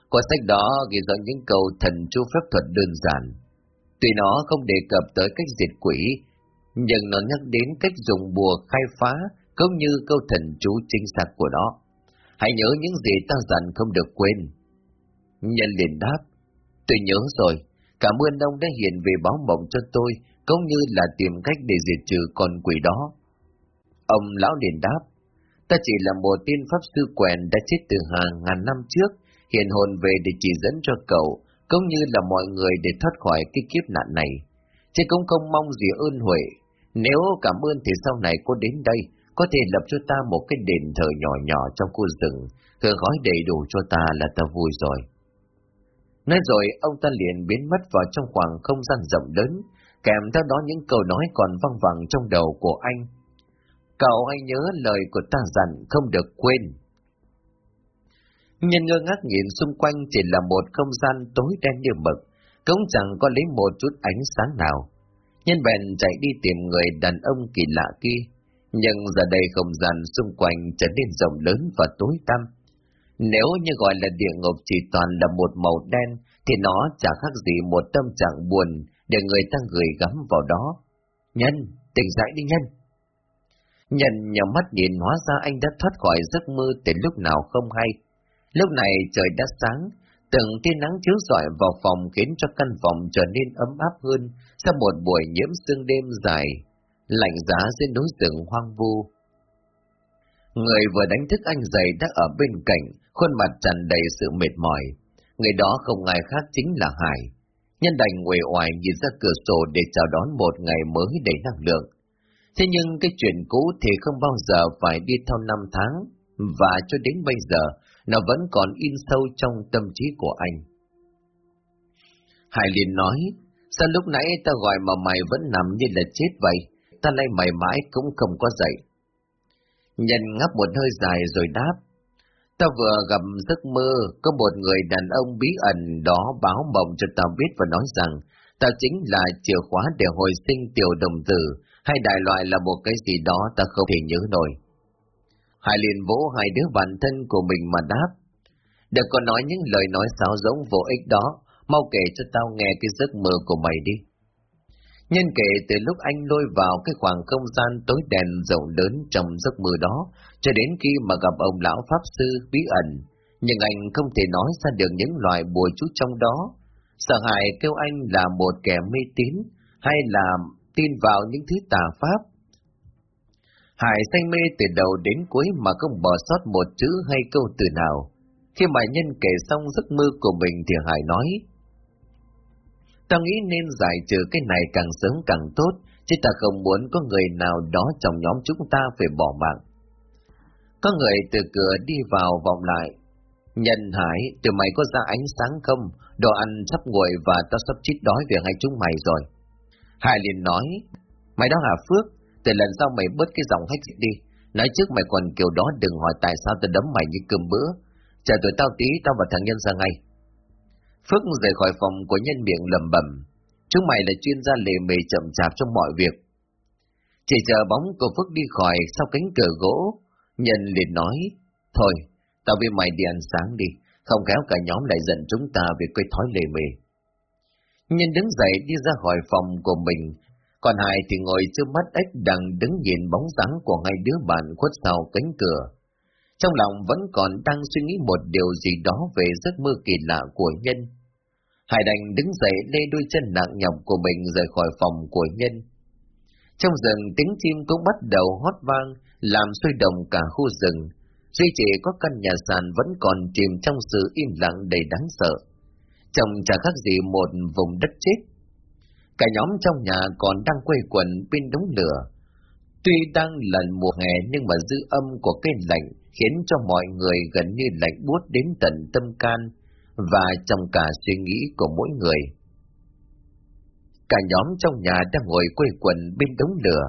Cuốn sách đó ghi rõ những câu thần chú phép thuật đơn giản. Tuy nó không đề cập tới cách diệt quỷ, nhưng nó nhắc đến cách dùng bùa khai phá cũng như câu thần chú chính xác của nó. Hãy nhớ những gì ta dặn không được quên. Nhân liền đáp, tôi nhớ rồi, cảm ơn ông đã hiện về báo mộng cho tôi, cũng như là tìm cách để diệt trừ con quỷ đó. Ông lão liền đáp, ta chỉ là một tiên pháp sư quèn đã chết từ hàng ngàn năm trước, hiện hồn về để chỉ dẫn cho cậu, cũng như là mọi người để thoát khỏi cái kiếp nạn này. Chứ cũng không mong gì ơn huệ, nếu cảm ơn thì sau này cô đến đây, có thể lập cho ta một cái đền thờ nhỏ nhỏ trong khu rừng, thừa gói đầy đủ cho ta là ta vui rồi. Nói rồi, ông ta liền biến mất vào trong khoảng không gian rộng lớn, kèm theo đó những câu nói còn văng vẳng trong đầu của anh. Cậu hãy nhớ lời của ta dặn không được quên. Nhân ngơ ngác nhìn xung quanh chỉ là một không gian tối đen như mực, cũng chẳng có lấy một chút ánh sáng nào. Nhân bèn chạy đi tìm người đàn ông kỳ lạ kia, nhưng giờ đây không gian xung quanh trở nên rộng lớn và tối tăm. Nếu như gọi là địa ngục chỉ toàn là một màu đen, thì nó chả khác gì một tâm trạng buồn để người ta gửi gắm vào đó. Nhân, tỉnh dậy đi Nhân. Nhân nhắm mắt nhìn hóa ra anh đã thoát khỏi giấc mơ từ lúc nào không hay. Lúc này trời đã sáng, từng tia nắng chiếu rọi vào phòng khiến cho căn phòng trở nên ấm áp hơn sau một buổi nhiễm sương đêm dài lạnh giá dưới núi rừng hoang vu. Người vừa đánh thức anh dậy đã ở bên cạnh, khuôn mặt tràn đầy sự mệt mỏi. Người đó không ai khác chính là Hải. Nhân đành nguệ oải nhìn ra cửa sổ để chào đón một ngày mới đầy năng lượng. Thế nhưng cái chuyện cũ thì không bao giờ phải đi theo năm tháng, và cho đến bây giờ, nó vẫn còn in sâu trong tâm trí của anh. Hải liền nói, sao lúc nãy ta gọi mà mày vẫn nằm như là chết vậy, ta lay mày mãi cũng không có dậy. Nhân ngắp một hơi dài rồi đáp, ta vừa gặp giấc mơ, có một người đàn ông bí ẩn đó báo mộng cho tao biết và nói rằng, tao chính là chìa khóa để hồi sinh tiểu đồng tử, hay đại loại là một cái gì đó ta không thể nhớ nổi. Hải liền vỗ hai đứa bạn thân của mình mà đáp. Đừng có nói những lời nói xáo giống vô ích đó, mau kể cho tao nghe cái giấc mơ của mày đi. Nhân kể từ lúc anh lôi vào cái khoảng không gian tối đèn rộng lớn trong giấc mơ đó, cho đến khi mà gặp ông lão Pháp Sư bí ẩn, nhưng anh không thể nói ra được những loại bùa chú trong đó. Sợ hãi kêu anh là một kẻ mê tín, hay là tin vào những thứ tà pháp. Hải say mê từ đầu đến cuối mà không bỏ sót một chữ hay câu từ nào. Khi mà nhân kể xong giấc mơ của mình thì Hải nói, Ta nghĩ nên giải trừ cái này càng sớm càng tốt, chứ ta không muốn có người nào đó trong nhóm chúng ta phải bỏ mạng. Có người từ cửa đi vào vòng lại. Nhân Hải, từ mày có ra ánh sáng không? Đồ ăn sắp nguội và tao sắp chết đói về hai chúng mày rồi. Hải liền nói, mày đó hả Phước, từ lần sau mày bớt cái giọng hách đi. Nói trước mày còn kiểu đó đừng hỏi tại sao tao đấm mày như cơm bữa. Chờ tụi tao tí, tao và thằng Nhân ra ngay. Phước rời khỏi phòng của nhân miệng lầm bầm. Chúng mày là chuyên gia lề mề chậm chạp trong mọi việc. Chỉ chờ bóng của Phước đi khỏi sau cánh cửa gỗ, nhân liền nói, Thôi, tao với mày đi ăn sáng đi, không kéo cả nhóm lại giận chúng ta vì cái thói lề mề. Nhân đứng dậy đi ra khỏi phòng của mình, còn hai thì ngồi trước mắt ếch đang đứng nhìn bóng dáng của hai đứa bạn khuất sau cánh cửa. Trong lòng vẫn còn đang suy nghĩ một điều gì đó về giấc mơ kỳ lạ của Nhân. Hải đành đứng dậy lê đôi chân nặng nhọc của mình rời khỏi phòng của Nhân. Trong rừng tiếng chim cũng bắt đầu hót vang, làm sôi động cả khu rừng. Duy chỉ có căn nhà sàn vẫn còn chìm trong sự im lặng đầy đáng sợ. Trông chả khác gì một vùng đất chết. Cả nhóm trong nhà còn đang quây quần bên đống lửa. Tuy đang là mùa hè nhưng mà dư âm của cây lạnh khiến cho mọi người gần như lạnh buốt đến tận tâm can và trong cả suy nghĩ của mỗi người. Cả nhóm trong nhà đang ngồi quây quần bên đống lửa,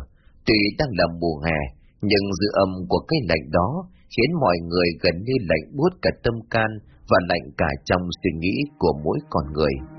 tuy đang là mùa hè, nhưng dư âm của cái lạnh đó khiến mọi người gần như lạnh buốt cả tâm can và lạnh cả trong suy nghĩ của mỗi con người.